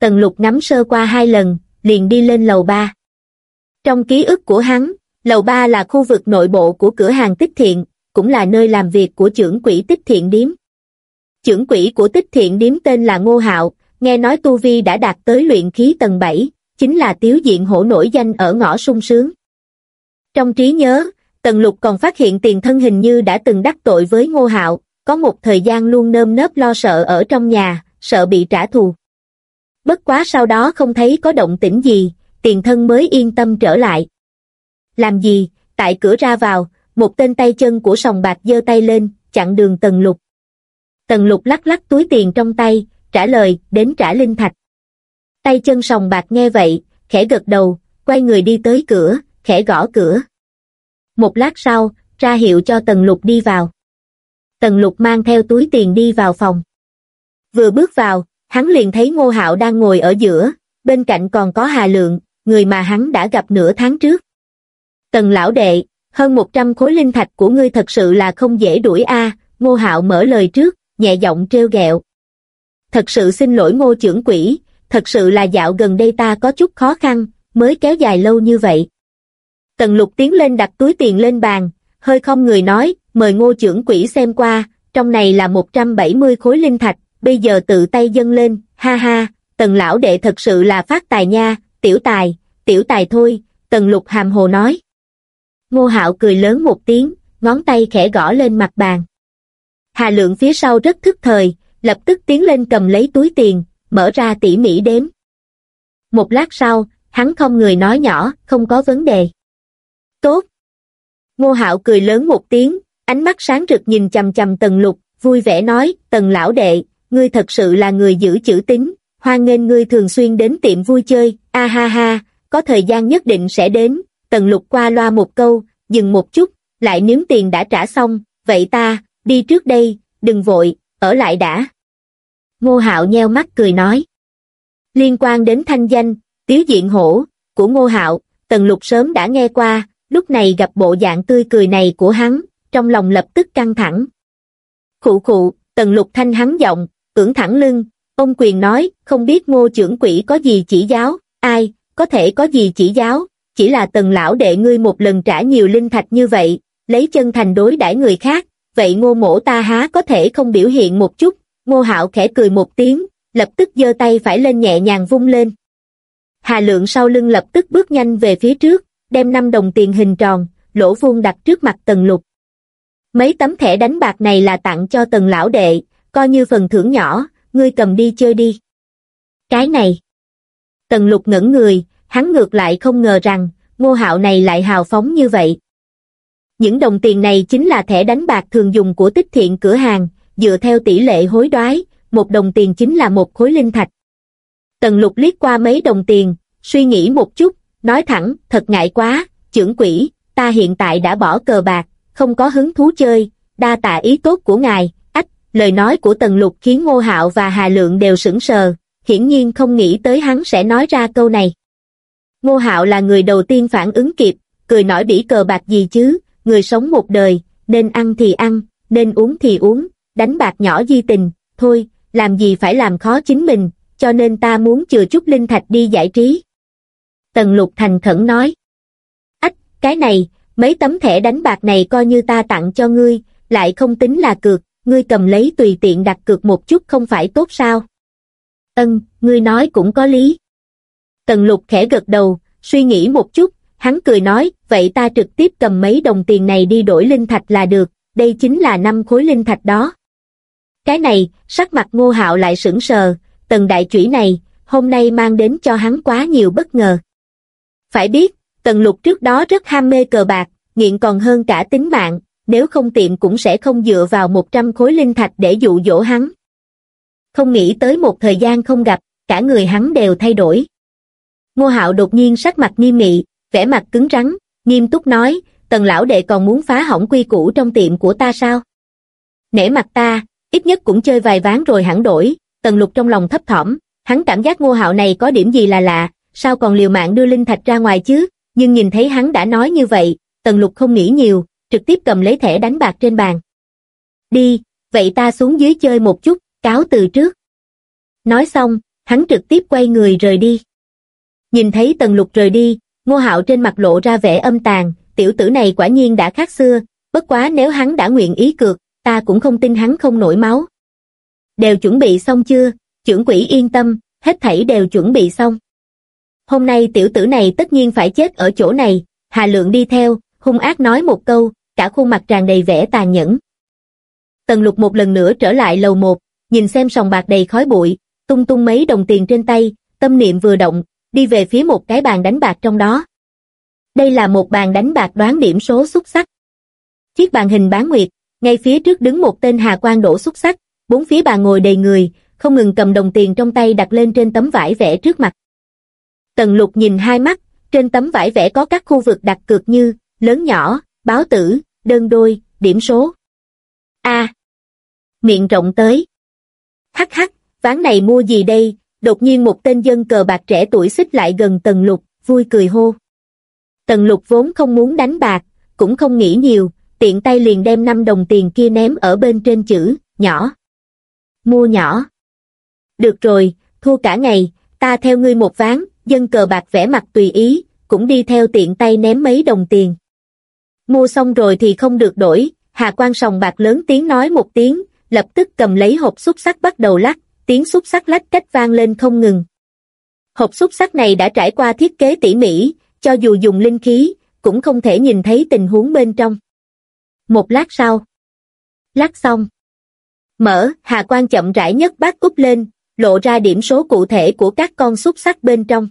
Tần lục ngắm sơ qua hai lần, liền đi lên lầu 3. Trong ký ức của hắn, lầu 3 là khu vực nội bộ của cửa hàng tích thiện, cũng là nơi làm việc của trưởng quỹ tích thiện điếm. Trưởng quỹ của tích thiện điếm tên là Ngô Hạo, nghe nói Tu Vi đã đạt tới luyện khí tầng 7, chính là tiếu diện hổ nổi danh ở ngõ sung sướng. Trong trí nhớ, Tần Lục còn phát hiện tiền thân hình như đã từng đắc tội với Ngô Hạo, có một thời gian luôn nơm nớp lo sợ ở trong nhà, sợ bị trả thù. Bất quá sau đó không thấy có động tĩnh gì, tiền thân mới yên tâm trở lại. Làm gì, tại cửa ra vào, một tên tay chân của sòng bạc giơ tay lên, chặn đường Tần Lục. Tần Lục lắc lắc túi tiền trong tay, trả lời, đến trả linh thạch. Tay chân sòng bạc nghe vậy, khẽ gật đầu, quay người đi tới cửa, khẽ gõ cửa. Một lát sau, ra hiệu cho Tần Lục đi vào. Tần Lục mang theo túi tiền đi vào phòng. Vừa bước vào, hắn liền thấy Ngô Hạo đang ngồi ở giữa, bên cạnh còn có Hà Lượng, người mà hắn đã gặp nửa tháng trước. Tần lão đệ, hơn 100 khối linh thạch của ngươi thật sự là không dễ đuổi a ngô hạo mở lời trước, nhẹ giọng trêu ghẹo. Thật sự xin lỗi ngô trưởng quỷ, thật sự là dạo gần đây ta có chút khó khăn, mới kéo dài lâu như vậy. Tần lục tiến lên đặt túi tiền lên bàn, hơi không người nói, mời ngô trưởng quỷ xem qua, trong này là 170 khối linh thạch, bây giờ tự tay dâng lên, ha ha, tần lão đệ thật sự là phát tài nha, tiểu tài, tiểu tài thôi, tần lục hàm hồ nói. Ngô hạo cười lớn một tiếng, ngón tay khẽ gõ lên mặt bàn. Hà lượng phía sau rất thức thời, lập tức tiến lên cầm lấy túi tiền, mở ra tỉ mỉ đếm. Một lát sau, hắn không người nói nhỏ, không có vấn đề. Tốt. Ngô Hạo cười lớn một tiếng, ánh mắt sáng rực nhìn chầm chầm Tần Lục, vui vẻ nói, Tần lão đệ, ngươi thật sự là người giữ chữ tín, hoan nghênh ngươi thường xuyên đến tiệm vui chơi, a ha ha, có thời gian nhất định sẽ đến, Tần Lục qua loa một câu, dừng một chút, lại nếm tiền đã trả xong, vậy ta, đi trước đây, đừng vội, ở lại đã. Ngô Hạo nheo mắt cười nói. Liên quan đến thanh danh, tiếu diện hổ, của Ngô Hạo, Tần Lục sớm đã nghe qua, lúc này gặp bộ dạng tươi cười này của hắn, trong lòng lập tức căng thẳng. Khụ khụ, Tần Lục thanh hắn giọng, ưỡn thẳng lưng, ông quyền nói, không biết ngô trưởng quỷ có gì chỉ giáo, ai, có thể có gì chỉ giáo, chỉ là tần lão đệ ngươi một lần trả nhiều linh thạch như vậy, lấy chân thành đối đãi người khác, vậy ngô mổ ta há có thể không biểu hiện một chút, ngô hạo khẽ cười một tiếng, lập tức giơ tay phải lên nhẹ nhàng vung lên. Hà lượng sau lưng lập tức bước nhanh về phía trước, đem năm đồng tiền hình tròn, lỗ vuông đặt trước mặt tần lục. Mấy tấm thẻ đánh bạc này là tặng cho tần lão đệ, coi như phần thưởng nhỏ, ngươi cầm đi chơi đi. Cái này. Tần lục ngẩn người, hắn ngược lại không ngờ rằng, ngô hạo này lại hào phóng như vậy. Những đồng tiền này chính là thẻ đánh bạc thường dùng của tích thiện cửa hàng, dựa theo tỷ lệ hối đoái, một đồng tiền chính là một khối linh thạch. Tần lục liếc qua mấy đồng tiền, suy nghĩ một chút, nói thẳng, thật ngại quá, trưởng quỷ, ta hiện tại đã bỏ cờ bạc, không có hứng thú chơi, đa tạ ý tốt của ngài, lời nói của Tần Lục khiến Ngô Hạo và Hà Lượng đều sững sờ, hiển nhiên không nghĩ tới hắn sẽ nói ra câu này. Ngô Hạo là người đầu tiên phản ứng kịp, cười nói bỉ cờ bạc gì chứ, người sống một đời, nên ăn thì ăn, nên uống thì uống, đánh bạc nhỏ di tình, thôi, làm gì phải làm khó chính mình, cho nên ta muốn chừa chút linh thạch đi giải trí. Tần Lục thành khẩn nói. Ách, cái này, mấy tấm thẻ đánh bạc này coi như ta tặng cho ngươi, lại không tính là cược, ngươi cầm lấy tùy tiện đặt cược một chút không phải tốt sao? Ân, ngươi nói cũng có lý. Tần lục khẽ gật đầu, suy nghĩ một chút, hắn cười nói, vậy ta trực tiếp cầm mấy đồng tiền này đi đổi linh thạch là được, đây chính là năm khối linh thạch đó. Cái này, sắc mặt ngô hạo lại sững sờ, tần đại chủy này, hôm nay mang đến cho hắn quá nhiều bất ngờ. Phải biết, tần lục trước đó rất ham mê cờ bạc, nghiện còn hơn cả tính mạng, nếu không tiệm cũng sẽ không dựa vào 100 khối linh thạch để dụ dỗ hắn. Không nghĩ tới một thời gian không gặp, cả người hắn đều thay đổi. Ngô Hạo đột nhiên sắc mặt nghiêm nghị, vẻ mặt cứng rắn, nghiêm túc nói, tần lão đệ còn muốn phá hỏng quy củ trong tiệm của ta sao? Nể mặt ta, ít nhất cũng chơi vài ván rồi hẳn đổi, tần lục trong lòng thấp thỏm, hắn cảm giác ngô hạo này có điểm gì là lạ, sao còn liều mạng đưa linh thạch ra ngoài chứ, nhưng nhìn thấy hắn đã nói như vậy, tần lục không nghĩ nhiều, trực tiếp cầm lấy thẻ đánh bạc trên bàn. Đi, vậy ta xuống dưới chơi một chút, cáo từ trước. Nói xong, hắn trực tiếp quay người rời đi. Nhìn thấy tần lục rời đi, ngô hạo trên mặt lộ ra vẻ âm tàn, tiểu tử này quả nhiên đã khác xưa, bất quá nếu hắn đã nguyện ý cược, ta cũng không tin hắn không nổi máu. Đều chuẩn bị xong chưa, trưởng quỷ yên tâm, hết thảy đều chuẩn bị xong. Hôm nay tiểu tử này tất nhiên phải chết ở chỗ này, Hà Lượng đi theo, hung ác nói một câu, cả khuôn mặt tràn đầy vẻ tàn nhẫn. Tần lục một lần nữa trở lại lầu một, nhìn xem sòng bạc đầy khói bụi, tung tung mấy đồng tiền trên tay, tâm niệm vừa động, đi về phía một cái bàn đánh bạc trong đó. Đây là một bàn đánh bạc đoán điểm số xuất sắc. Chiếc bàn hình bán nguyệt, ngay phía trước đứng một tên hà quan đổ xuất sắc, bốn phía bàn ngồi đầy người, không ngừng cầm đồng tiền trong tay đặt lên trên tấm vải vẽ trước mặt. Tần lục nhìn hai mắt, trên tấm vải vẽ có các khu vực đặt cược như lớn nhỏ, báo tử, đơn đôi, điểm số. A. Miệng rộng tới. Hắc hắc, ván này mua gì đây? Đột nhiên một tên dân cờ bạc trẻ tuổi xích lại gần tần lục, vui cười hô. Tần lục vốn không muốn đánh bạc, cũng không nghĩ nhiều, tiện tay liền đem 5 đồng tiền kia ném ở bên trên chữ, nhỏ. Mua nhỏ. Được rồi, thua cả ngày, ta theo ngươi một ván, dân cờ bạc vẽ mặt tùy ý, cũng đi theo tiện tay ném mấy đồng tiền. Mua xong rồi thì không được đổi, Hà Quan sòng bạc lớn tiếng nói một tiếng, lập tức cầm lấy hộp xúc sắc bắt đầu lắc, tiếng xúc sắc lách cách vang lên không ngừng. Hộp xúc sắc này đã trải qua thiết kế tỉ mỉ, cho dù dùng linh khí, cũng không thể nhìn thấy tình huống bên trong. Một lát sau. Lắc xong. Mở, Hà Quan chậm rãi nhất bát úp lên, lộ ra điểm số cụ thể của các con xúc sắc bên trong.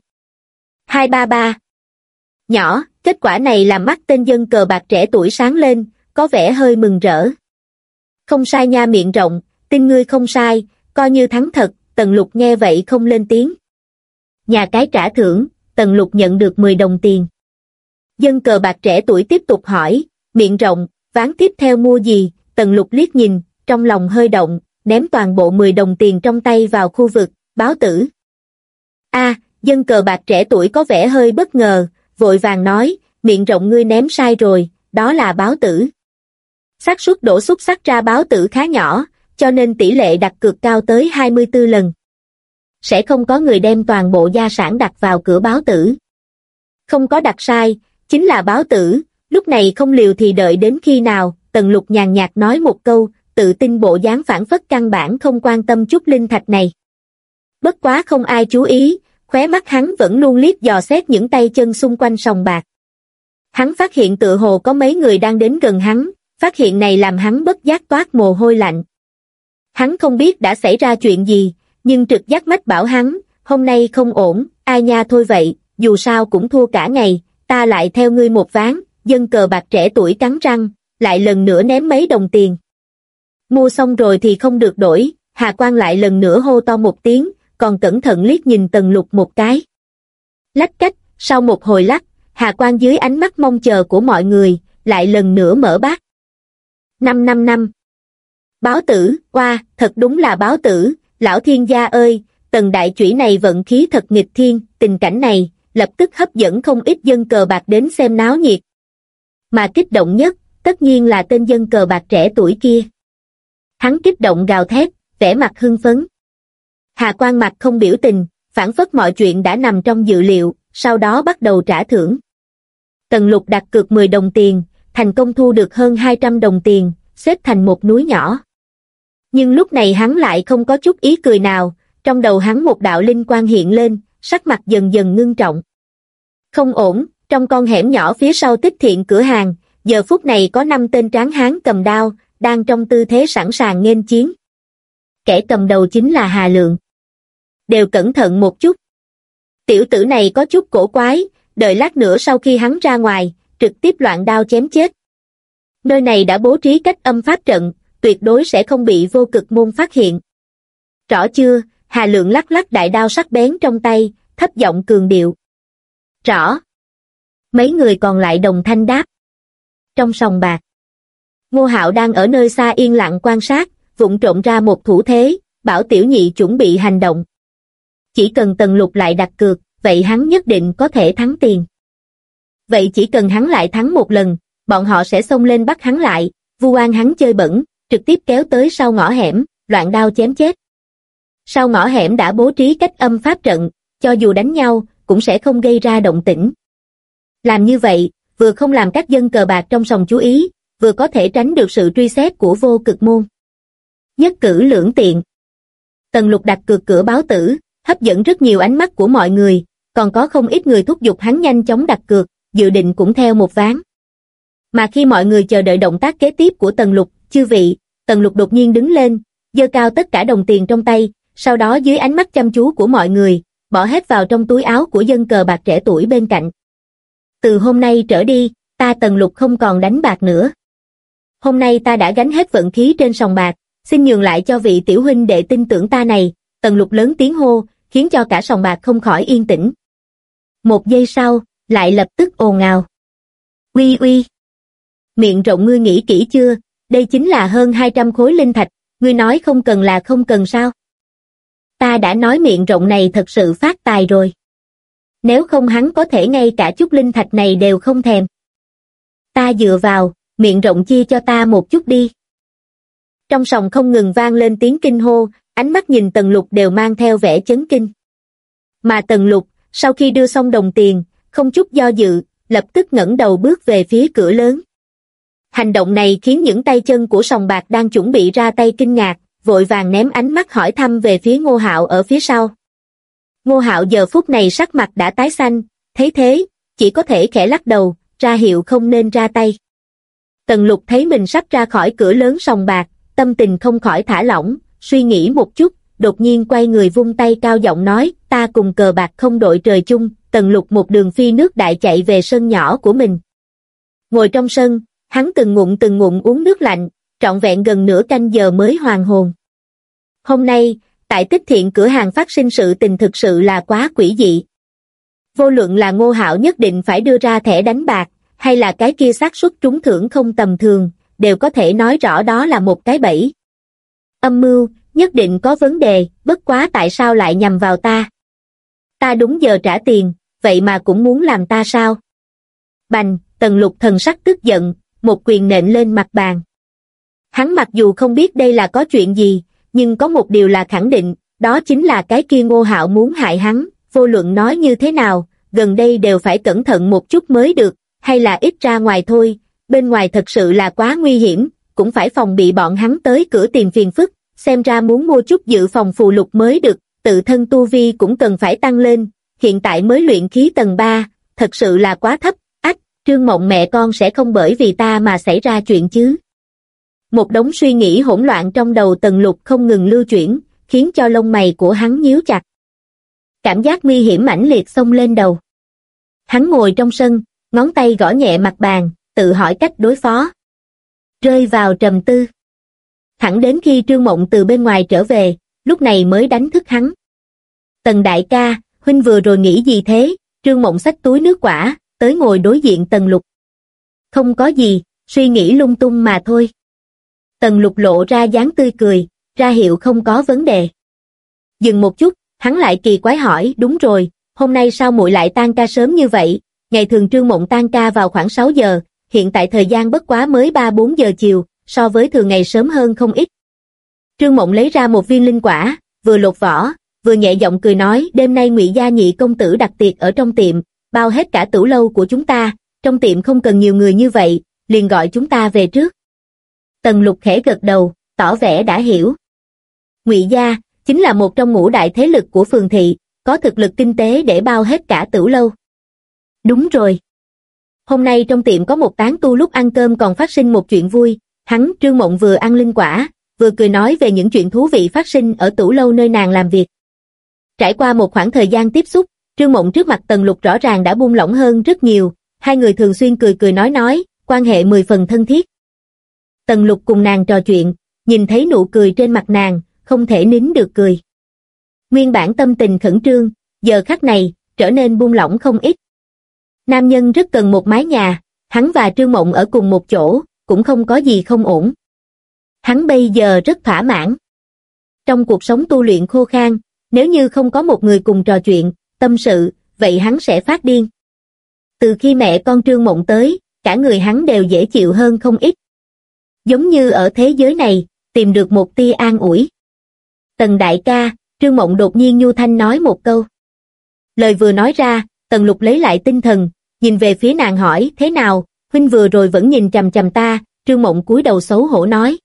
233. Nhỏ, kết quả này làm mắt tên dân cờ bạc trẻ tuổi sáng lên, có vẻ hơi mừng rỡ. Không sai nha miệng rộng, tin ngươi không sai, coi như thắng thật, Tần Lục nghe vậy không lên tiếng. Nhà cái trả thưởng, Tần Lục nhận được 10 đồng tiền. Dân cờ bạc trẻ tuổi tiếp tục hỏi, miệng rộng, ván tiếp theo mua gì, Tần Lục liếc nhìn, trong lòng hơi động, ném toàn bộ 10 đồng tiền trong tay vào khu vực, báo tử. a dân cờ bạc trẻ tuổi có vẻ hơi bất ngờ, vội vàng nói, miệng rộng ngươi ném sai rồi, đó là báo tử. xác suất đổ xúc sắc ra báo tử khá nhỏ, cho nên tỷ lệ đặt cược cao tới 24 lần. Sẽ không có người đem toàn bộ gia sản đặt vào cửa báo tử. Không có đặt sai, chính là báo tử, lúc này không liều thì đợi đến khi nào, Tần Lục nhàn nhạt nói một câu, tự tin bộ dáng phản phất căn bản không quan tâm chút linh thạch này. Bất quá không ai chú ý, khóe mắt hắn vẫn luôn liếc dò xét những tay chân xung quanh sòng bạc. Hắn phát hiện tự hồ có mấy người đang đến gần hắn, phát hiện này làm hắn bất giác toát mồ hôi lạnh. Hắn không biết đã xảy ra chuyện gì, nhưng trực giác mách bảo hắn, hôm nay không ổn, ai nha thôi vậy, dù sao cũng thua cả ngày, ta lại theo ngươi một ván, dân cờ bạc trẻ tuổi cắn răng, lại lần nữa ném mấy đồng tiền. Mua xong rồi thì không được đổi, Hà Quang lại lần nữa hô to một tiếng, còn cẩn thận liếc nhìn Tần Lục một cái. Lách cách, sau một hồi lắc, Hà Quang dưới ánh mắt mong chờ của mọi người, lại lần nữa mở bát. Năm năm năm. Báo tử, qua, thật đúng là báo tử, lão thiên gia ơi, tần đại chủy này vận khí thật nghịch thiên, tình cảnh này, lập tức hấp dẫn không ít dân cờ bạc đến xem náo nhiệt. Mà kích động nhất, tất nhiên là tên dân cờ bạc trẻ tuổi kia. Hắn kích động gào thét, vẻ mặt hưng phấn. Hà Quang mặt không biểu tình, phản phất mọi chuyện đã nằm trong dự liệu, sau đó bắt đầu trả thưởng. Tần lục đặt cược 10 đồng tiền, thành công thu được hơn 200 đồng tiền, xếp thành một núi nhỏ. Nhưng lúc này hắn lại không có chút ý cười nào, trong đầu hắn một đạo linh quang hiện lên, sắc mặt dần dần ngưng trọng. Không ổn, trong con hẻm nhỏ phía sau tích thiện cửa hàng, giờ phút này có năm tên tráng hán cầm đao, đang trong tư thế sẵn sàng nghênh chiến. Kẻ cầm đầu chính là Hà Lượng. Đều cẩn thận một chút. Tiểu tử này có chút cổ quái, đợi lát nữa sau khi hắn ra ngoài, trực tiếp loạn đao chém chết. Nơi này đã bố trí cách âm pháp trận, tuyệt đối sẽ không bị vô cực môn phát hiện. Rõ chưa, Hà Lượng lắc lắc đại đao sắc bén trong tay, thấp giọng cường điệu. Rõ. Mấy người còn lại đồng thanh đáp. Trong sòng bạc. Ngô Hạo đang ở nơi xa yên lặng quan sát, vụng trộn ra một thủ thế, bảo tiểu nhị chuẩn bị hành động. Chỉ cần tần lục lại đặt cược, vậy hắn nhất định có thể thắng tiền. Vậy chỉ cần hắn lại thắng một lần, bọn họ sẽ xông lên bắt hắn lại, vu oan hắn chơi bẩn, trực tiếp kéo tới sau ngõ hẻm, loạn đao chém chết. Sau ngõ hẻm đã bố trí cách âm pháp trận, cho dù đánh nhau, cũng sẽ không gây ra động tĩnh. Làm như vậy, vừa không làm các dân cờ bạc trong sòng chú ý, vừa có thể tránh được sự truy xét của vô cực môn. Nhất cử lưỡng tiện. Tần lục đặt cược cửa báo tử, hấp dẫn rất nhiều ánh mắt của mọi người, còn có không ít người thúc giục hắn nhanh chóng đặt cược, dự định cũng theo một ván. Mà khi mọi người chờ đợi động tác kế tiếp của Tần Lục, chư vị, Tần Lục đột nhiên đứng lên, giơ cao tất cả đồng tiền trong tay, sau đó dưới ánh mắt chăm chú của mọi người, bỏ hết vào trong túi áo của dân cờ bạc trẻ tuổi bên cạnh. Từ hôm nay trở đi, ta Tần Lục không còn đánh bạc nữa. Hôm nay ta đã gánh hết vận khí trên sòng bạc, xin nhường lại cho vị tiểu huynh đệ tin tưởng ta này, Tần Lục lớn tiếng hô, khiến cho cả sòng bạc không khỏi yên tĩnh. Một giây sau, lại lập tức ồn ào. Uy uy! Miệng rộng ngươi nghĩ kỹ chưa, đây chính là hơn 200 khối linh thạch, ngươi nói không cần là không cần sao? Ta đã nói miệng rộng này thật sự phát tài rồi. Nếu không hắn có thể ngay cả chút linh thạch này đều không thèm. Ta dựa vào, miệng rộng chia cho ta một chút đi. Trong sòng không ngừng vang lên tiếng kinh hô, ánh mắt nhìn tần lục đều mang theo vẻ chấn kinh. Mà tần lục, sau khi đưa xong đồng tiền, không chút do dự, lập tức ngẩng đầu bước về phía cửa lớn. Hành động này khiến những tay chân của sòng bạc đang chuẩn bị ra tay kinh ngạc, vội vàng ném ánh mắt hỏi thăm về phía ngô hạo ở phía sau. Ngô hạo giờ phút này sắc mặt đã tái xanh, thấy thế, chỉ có thể khẽ lắc đầu, ra hiệu không nên ra tay. Tần lục thấy mình sắp ra khỏi cửa lớn sòng bạc, tâm tình không khỏi thả lỏng, suy nghĩ một chút, đột nhiên quay người vung tay cao giọng nói, ta cùng cờ bạc không đội trời chung, tần lục một đường phi nước đại chạy về sân nhỏ của mình. Ngồi trong sân, hắn từng ngụm từng ngụm uống nước lạnh, trọn vẹn gần nửa canh giờ mới hoàn hồn. Hôm nay, tại tích thiện cửa hàng phát sinh sự tình thực sự là quá quỷ dị. Vô luận là ngô hạo nhất định phải đưa ra thẻ đánh bạc, hay là cái kia xác suất trúng thưởng không tầm thường, đều có thể nói rõ đó là một cái bẫy. Âm mưu, nhất định có vấn đề, bất quá tại sao lại nhằm vào ta? Ta đúng giờ trả tiền, vậy mà cũng muốn làm ta sao? Bành, tần lục thần sắc tức giận, một quyền nện lên mặt bàn. Hắn mặc dù không biết đây là có chuyện gì, nhưng có một điều là khẳng định, đó chính là cái kia ngô hạo muốn hại hắn, vô luận nói như thế nào, gần đây đều phải cẩn thận một chút mới được, hay là ít ra ngoài thôi, bên ngoài thật sự là quá nguy hiểm, cũng phải phòng bị bọn hắn tới cửa tìm phiền phức, xem ra muốn mua chút dự phòng phù lục mới được, tự thân tu vi cũng cần phải tăng lên, hiện tại mới luyện khí tầng 3, thật sự là quá thấp, ách, trương mộng mẹ con sẽ không bởi vì ta mà xảy ra chuyện chứ. Một đống suy nghĩ hỗn loạn trong đầu tần lục không ngừng lưu chuyển, khiến cho lông mày của hắn nhíu chặt. Cảm giác nguy hiểm mãnh liệt xông lên đầu. Hắn ngồi trong sân, ngón tay gõ nhẹ mặt bàn, tự hỏi cách đối phó. Rơi vào trầm tư. Thẳng đến khi Trương Mộng từ bên ngoài trở về, lúc này mới đánh thức hắn. Tần đại ca, huynh vừa rồi nghĩ gì thế? Trương Mộng xách túi nước quả, tới ngồi đối diện Tần Lục. Không có gì, suy nghĩ lung tung mà thôi. Tần Lục lộ ra dáng tươi cười, ra hiệu không có vấn đề. Dừng một chút, hắn lại kỳ quái hỏi, đúng rồi, hôm nay sao muội lại tan ca sớm như vậy? Ngày thường Trương Mộng tan ca vào khoảng 6 giờ, hiện tại thời gian bất quá mới 3-4 giờ chiều, so với thường ngày sớm hơn không ít. Trương Mộng lấy ra một viên linh quả, vừa lột vỏ, vừa nhẹ giọng cười nói đêm nay ngụy Gia Nhị công tử đặt tiệc ở trong tiệm, bao hết cả tủ lâu của chúng ta, trong tiệm không cần nhiều người như vậy, liền gọi chúng ta về trước. Tần lục khẽ gật đầu, tỏ vẻ đã hiểu. ngụy Gia, chính là một trong ngũ đại thế lực của phường thị, có thực lực kinh tế để bao hết cả tửu lâu. Đúng rồi. Hôm nay trong tiệm có một tán tu lúc ăn cơm còn phát sinh một chuyện vui, hắn Trương Mộng vừa ăn linh quả, vừa cười nói về những chuyện thú vị phát sinh ở tủ lâu nơi nàng làm việc. Trải qua một khoảng thời gian tiếp xúc, Trương Mộng trước mặt Tần Lục rõ ràng đã buông lỏng hơn rất nhiều, hai người thường xuyên cười cười nói nói, quan hệ mười phần thân thiết. Tần Lục cùng nàng trò chuyện, nhìn thấy nụ cười trên mặt nàng, không thể nín được cười. Nguyên bản tâm tình khẩn trương, giờ khắc này, trở nên buông lỏng không ít. Nam nhân rất cần một mái nhà, hắn và Trương Mộng ở cùng một chỗ, cũng không có gì không ổn. Hắn bây giờ rất thỏa mãn. Trong cuộc sống tu luyện khô khan, nếu như không có một người cùng trò chuyện, tâm sự, vậy hắn sẽ phát điên. Từ khi mẹ con Trương Mộng tới, cả người hắn đều dễ chịu hơn không ít. Giống như ở thế giới này, tìm được một tia an ủi. Tần đại ca, Trương Mộng đột nhiên nhu thanh nói một câu. Lời vừa nói ra, Tần Lục lấy lại tinh thần, nhìn về phía nàng hỏi, thế nào, huynh vừa rồi vẫn nhìn chằm chằm ta, Trương Mộng cúi đầu xấu hổ nói.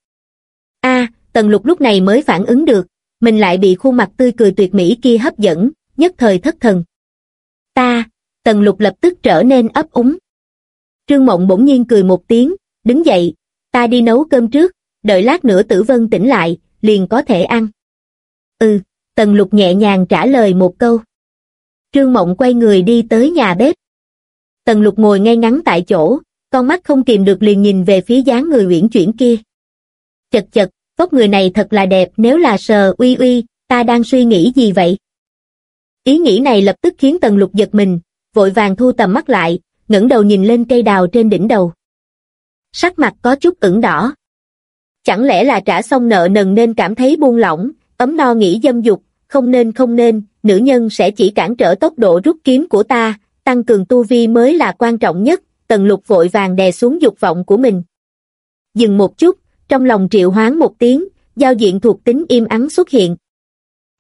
a Tần Lục lúc này mới phản ứng được, mình lại bị khuôn mặt tươi cười tuyệt mỹ kia hấp dẫn, nhất thời thất thần. Ta, Tần Lục lập tức trở nên ấp úng. Trương Mộng bỗng nhiên cười một tiếng, đứng dậy, ta đi nấu cơm trước, đợi lát nữa tử vân tỉnh lại, liền có thể ăn. Ừ, Tần Lục nhẹ nhàng trả lời một câu. Trương Mộng quay người đi tới nhà bếp. Tần Lục ngồi ngay ngắn tại chỗ, con mắt không kìm được liền nhìn về phía dáng người uyển chuyển kia. Chật chật, vóc người này thật là đẹp nếu là sờ uy uy, ta đang suy nghĩ gì vậy? Ý nghĩ này lập tức khiến Tần Lục giật mình, vội vàng thu tầm mắt lại, ngẩng đầu nhìn lên cây đào trên đỉnh đầu. Sắc mặt có chút ửng đỏ. Chẳng lẽ là trả xong nợ nần nên cảm thấy buông lỏng, ấm no nghĩ dâm dục, không nên không nên, nữ nhân sẽ chỉ cản trở tốc độ rút kiếm của ta, tăng cường tu vi mới là quan trọng nhất, tần lục vội vàng đè xuống dục vọng của mình. Dừng một chút, trong lòng triệu hoán một tiếng, giao diện thuộc tính im ắng xuất hiện.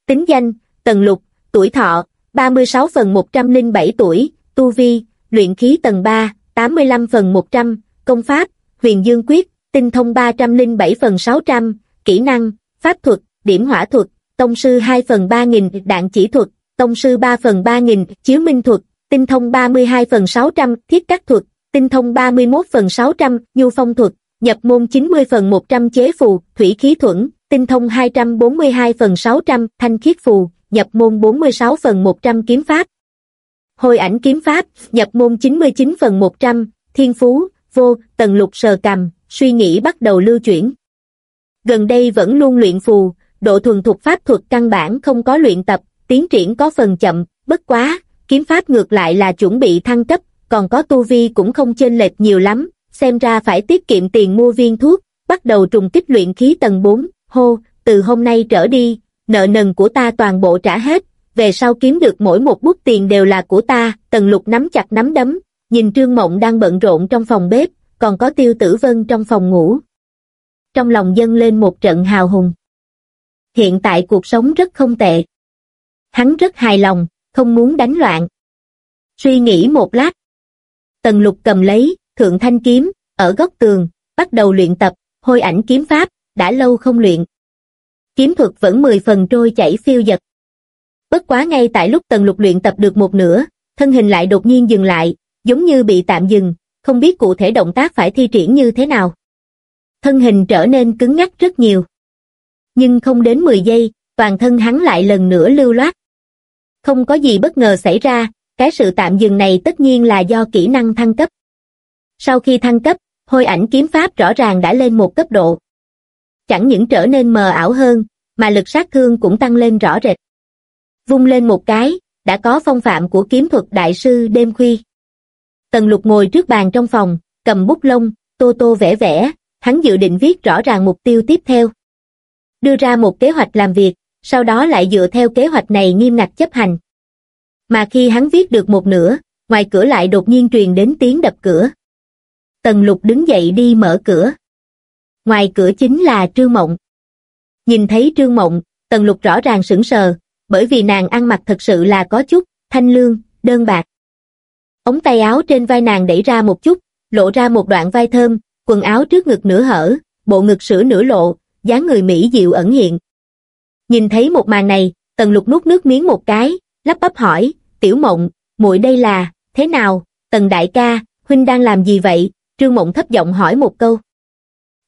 Tính danh, tần lục, tuổi thọ, 36 phần 107 tuổi, tu vi, luyện khí tầng 3, 85 phần 100, công pháp, huyền dương quyết, tinh thông 307 phần 600, kỹ năng, pháp thuật, điểm hỏa thuật, tông sư 2 phần 3 nghìn, đạn chỉ thuật, tông sư 3 phần 3 nghìn, chiếu minh thuật, tinh thông 32 phần 600 thiết cắt thuật, tinh thông 31 phần 600 nhu phong thuật, nhập môn 90 phần 100 chế phù, thủy khí thuẫn, tinh thông 242 phần 600 thanh khiết phù, nhập môn 46 phần 100 kiếm pháp. Hồi ảnh kiếm pháp, nhập môn 99 phần 100, thiên phú, vô, tần lục sờ cầm, suy nghĩ bắt đầu lưu chuyển. Gần đây vẫn luôn luyện phù, độ thuần thuộc pháp thuật căn bản không có luyện tập, tiến triển có phần chậm, bất quá, kiếm pháp ngược lại là chuẩn bị thăng cấp, còn có tu vi cũng không chênh lệch nhiều lắm, xem ra phải tiết kiệm tiền mua viên thuốc, bắt đầu trùng kích luyện khí tầng 4, hô, từ hôm nay trở đi, nợ nần của ta toàn bộ trả hết, về sau kiếm được mỗi một bút tiền đều là của ta, tần lục nắm chặt nắm đấm, nhìn Trương Mộng đang bận rộn trong phòng bếp, còn có Tiêu Tử Vân trong phòng ngủ. Trong lòng dâng lên một trận hào hùng. Hiện tại cuộc sống rất không tệ. Hắn rất hài lòng, không muốn đánh loạn. Suy nghĩ một lát. Tần lục cầm lấy, thượng thanh kiếm, ở góc tường, bắt đầu luyện tập, hôi ảnh kiếm pháp, đã lâu không luyện. Kiếm thuật vẫn mười phần trôi chảy phiêu dật. Bất quá ngay tại lúc tần lục luyện tập được một nửa, thân hình lại đột nhiên dừng lại, giống như bị tạm dừng, không biết cụ thể động tác phải thi triển như thế nào. Thân hình trở nên cứng ngắc rất nhiều. Nhưng không đến 10 giây, toàn thân hắn lại lần nữa lưu loát. Không có gì bất ngờ xảy ra, cái sự tạm dừng này tất nhiên là do kỹ năng thăng cấp. Sau khi thăng cấp, hôi ảnh kiếm pháp rõ ràng đã lên một cấp độ. Chẳng những trở nên mờ ảo hơn, mà lực sát thương cũng tăng lên rõ rệt. Vung lên một cái, đã có phong phạm của kiếm thuật đại sư đêm khuya. Tần lục ngồi trước bàn trong phòng, cầm bút lông, tô tô vẽ vẽ, hắn dự định viết rõ ràng mục tiêu tiếp theo. Đưa ra một kế hoạch làm việc, sau đó lại dựa theo kế hoạch này nghiêm ngặt chấp hành. Mà khi hắn viết được một nửa, ngoài cửa lại đột nhiên truyền đến tiếng đập cửa. Tần lục đứng dậy đi mở cửa. Ngoài cửa chính là Trương Mộng. Nhìn thấy Trương Mộng, Tần lục rõ ràng sững sờ, bởi vì nàng ăn mặc thật sự là có chút, thanh lương, đơn bạc. Ống tay áo trên vai nàng đẩy ra một chút, lộ ra một đoạn vai thơm, quần áo trước ngực nửa hở, bộ ngực sữa nửa lộ, dáng người Mỹ dịu ẩn hiện. Nhìn thấy một màn này, Tần Lục nuốt nước miếng một cái, lắp bắp hỏi, tiểu mộng, muội đây là, thế nào, Tần đại ca, huynh đang làm gì vậy, Trương Mộng thấp giọng hỏi một câu.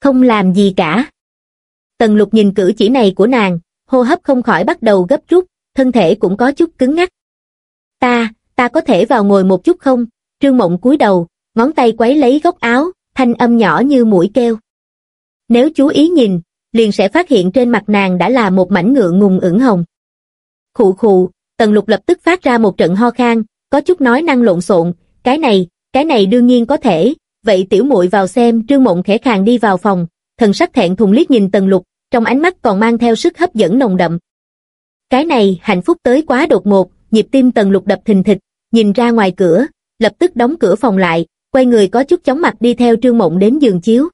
Không làm gì cả. Tần Lục nhìn cử chỉ này của nàng, hô hấp không khỏi bắt đầu gấp rút, thân thể cũng có chút cứng ngắc. Ta, ta có thể vào ngồi một chút không? Trương Mộng cúi đầu, ngón tay quấy lấy góc áo, thanh âm nhỏ như mũi keo. Nếu chú ý nhìn, liền sẽ phát hiện trên mặt nàng đã là một mảnh ngựa ngùng ửng hồng. Khụ khụ, Tần Lục lập tức phát ra một trận ho khan, có chút nói năng lộn xộn, cái này, cái này đương nhiên có thể, vậy tiểu muội vào xem, Trương Mộng khẽ khàng đi vào phòng, thần sắc thẹn thùng liếc nhìn Tần Lục, trong ánh mắt còn mang theo sức hấp dẫn nồng đậm. Cái này, hạnh phúc tới quá đột ngột, nhịp tim Tần Lục đập thình thịch, nhìn ra ngoài cửa, lập tức đóng cửa phòng lại, quay người có chút chóng mặt đi theo Trương Mộng đến giường chiếu.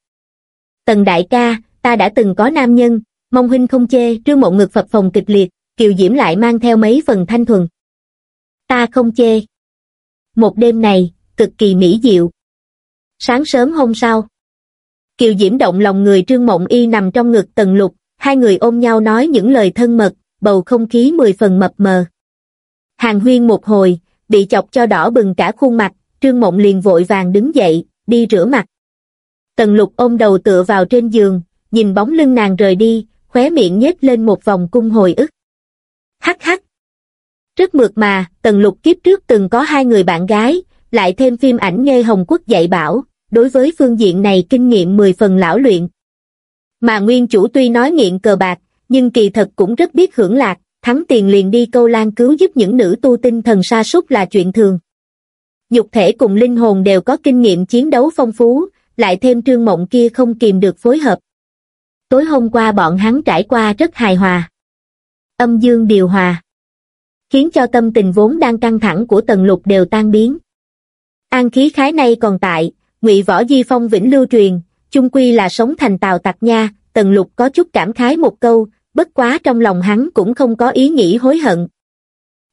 Tần đại ca, ta đã từng có nam nhân, mong huynh không chê, Trương Mộng ngực phập phòng kịch liệt, Kiều Diễm lại mang theo mấy phần thanh thuần. Ta không chê. Một đêm này, cực kỳ mỹ diệu. Sáng sớm hôm sau, Kiều Diễm động lòng người Trương Mộng Y nằm trong ngực Tần Lục, hai người ôm nhau nói những lời thân mật, bầu không khí mười phần mập mờ. Hàng huyên một hồi, bị chọc cho đỏ bừng cả khuôn mặt, Trương Mộng liền vội vàng đứng dậy, đi rửa mặt. Tần lục ôm đầu tựa vào trên giường, nhìn bóng lưng nàng rời đi, khóe miệng nhếch lên một vòng cung hồi ức. Hắc hắc. Rất mượt mà, tần lục kiếp trước từng có hai người bạn gái, lại thêm phim ảnh nghe Hồng Quốc dạy bảo, đối với phương diện này kinh nghiệm 10 phần lão luyện. Mà nguyên chủ tuy nói nghiện cờ bạc, nhưng kỳ thật cũng rất biết hưởng lạc, thắng tiền liền đi câu lan cứu giúp những nữ tu tinh thần sa sút là chuyện thường. Nhục thể cùng linh hồn đều có kinh nghiệm chiến đấu phong phú, lại thêm trương mộng kia không kìm được phối hợp. Tối hôm qua bọn hắn trải qua rất hài hòa. Âm dương điều hòa. khiến cho tâm tình vốn đang căng thẳng của tần lục đều tan biến. An khí khái này còn tại, ngụy võ di phong vĩnh lưu truyền, chung quy là sống thành tào tặc nha, tần lục có chút cảm khái một câu, bất quá trong lòng hắn cũng không có ý nghĩ hối hận.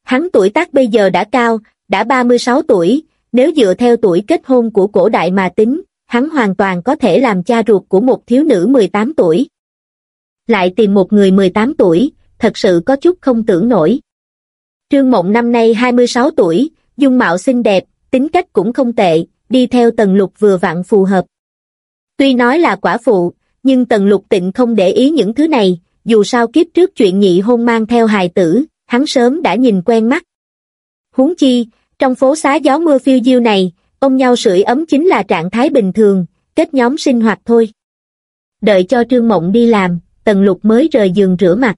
Hắn tuổi tác bây giờ đã cao, đã 36 tuổi, nếu dựa theo tuổi kết hôn của cổ đại mà tính, hắn hoàn toàn có thể làm cha ruột của một thiếu nữ 18 tuổi. Lại tìm một người 18 tuổi, thật sự có chút không tưởng nổi. Trương Mộng năm nay 26 tuổi, dung mạo xinh đẹp, tính cách cũng không tệ, đi theo tần lục vừa vặn phù hợp. Tuy nói là quả phụ, nhưng tần lục tịnh không để ý những thứ này, dù sao kiếp trước chuyện nhị hôn mang theo hài tử, hắn sớm đã nhìn quen mắt. Huống chi, trong phố xá gió mưa phiêu diêu này, ông nhau sưởi ấm chính là trạng thái bình thường, kết nhóm sinh hoạt thôi. Đợi cho Trương Mộng đi làm, Tần Lục mới rời giường rửa mặt.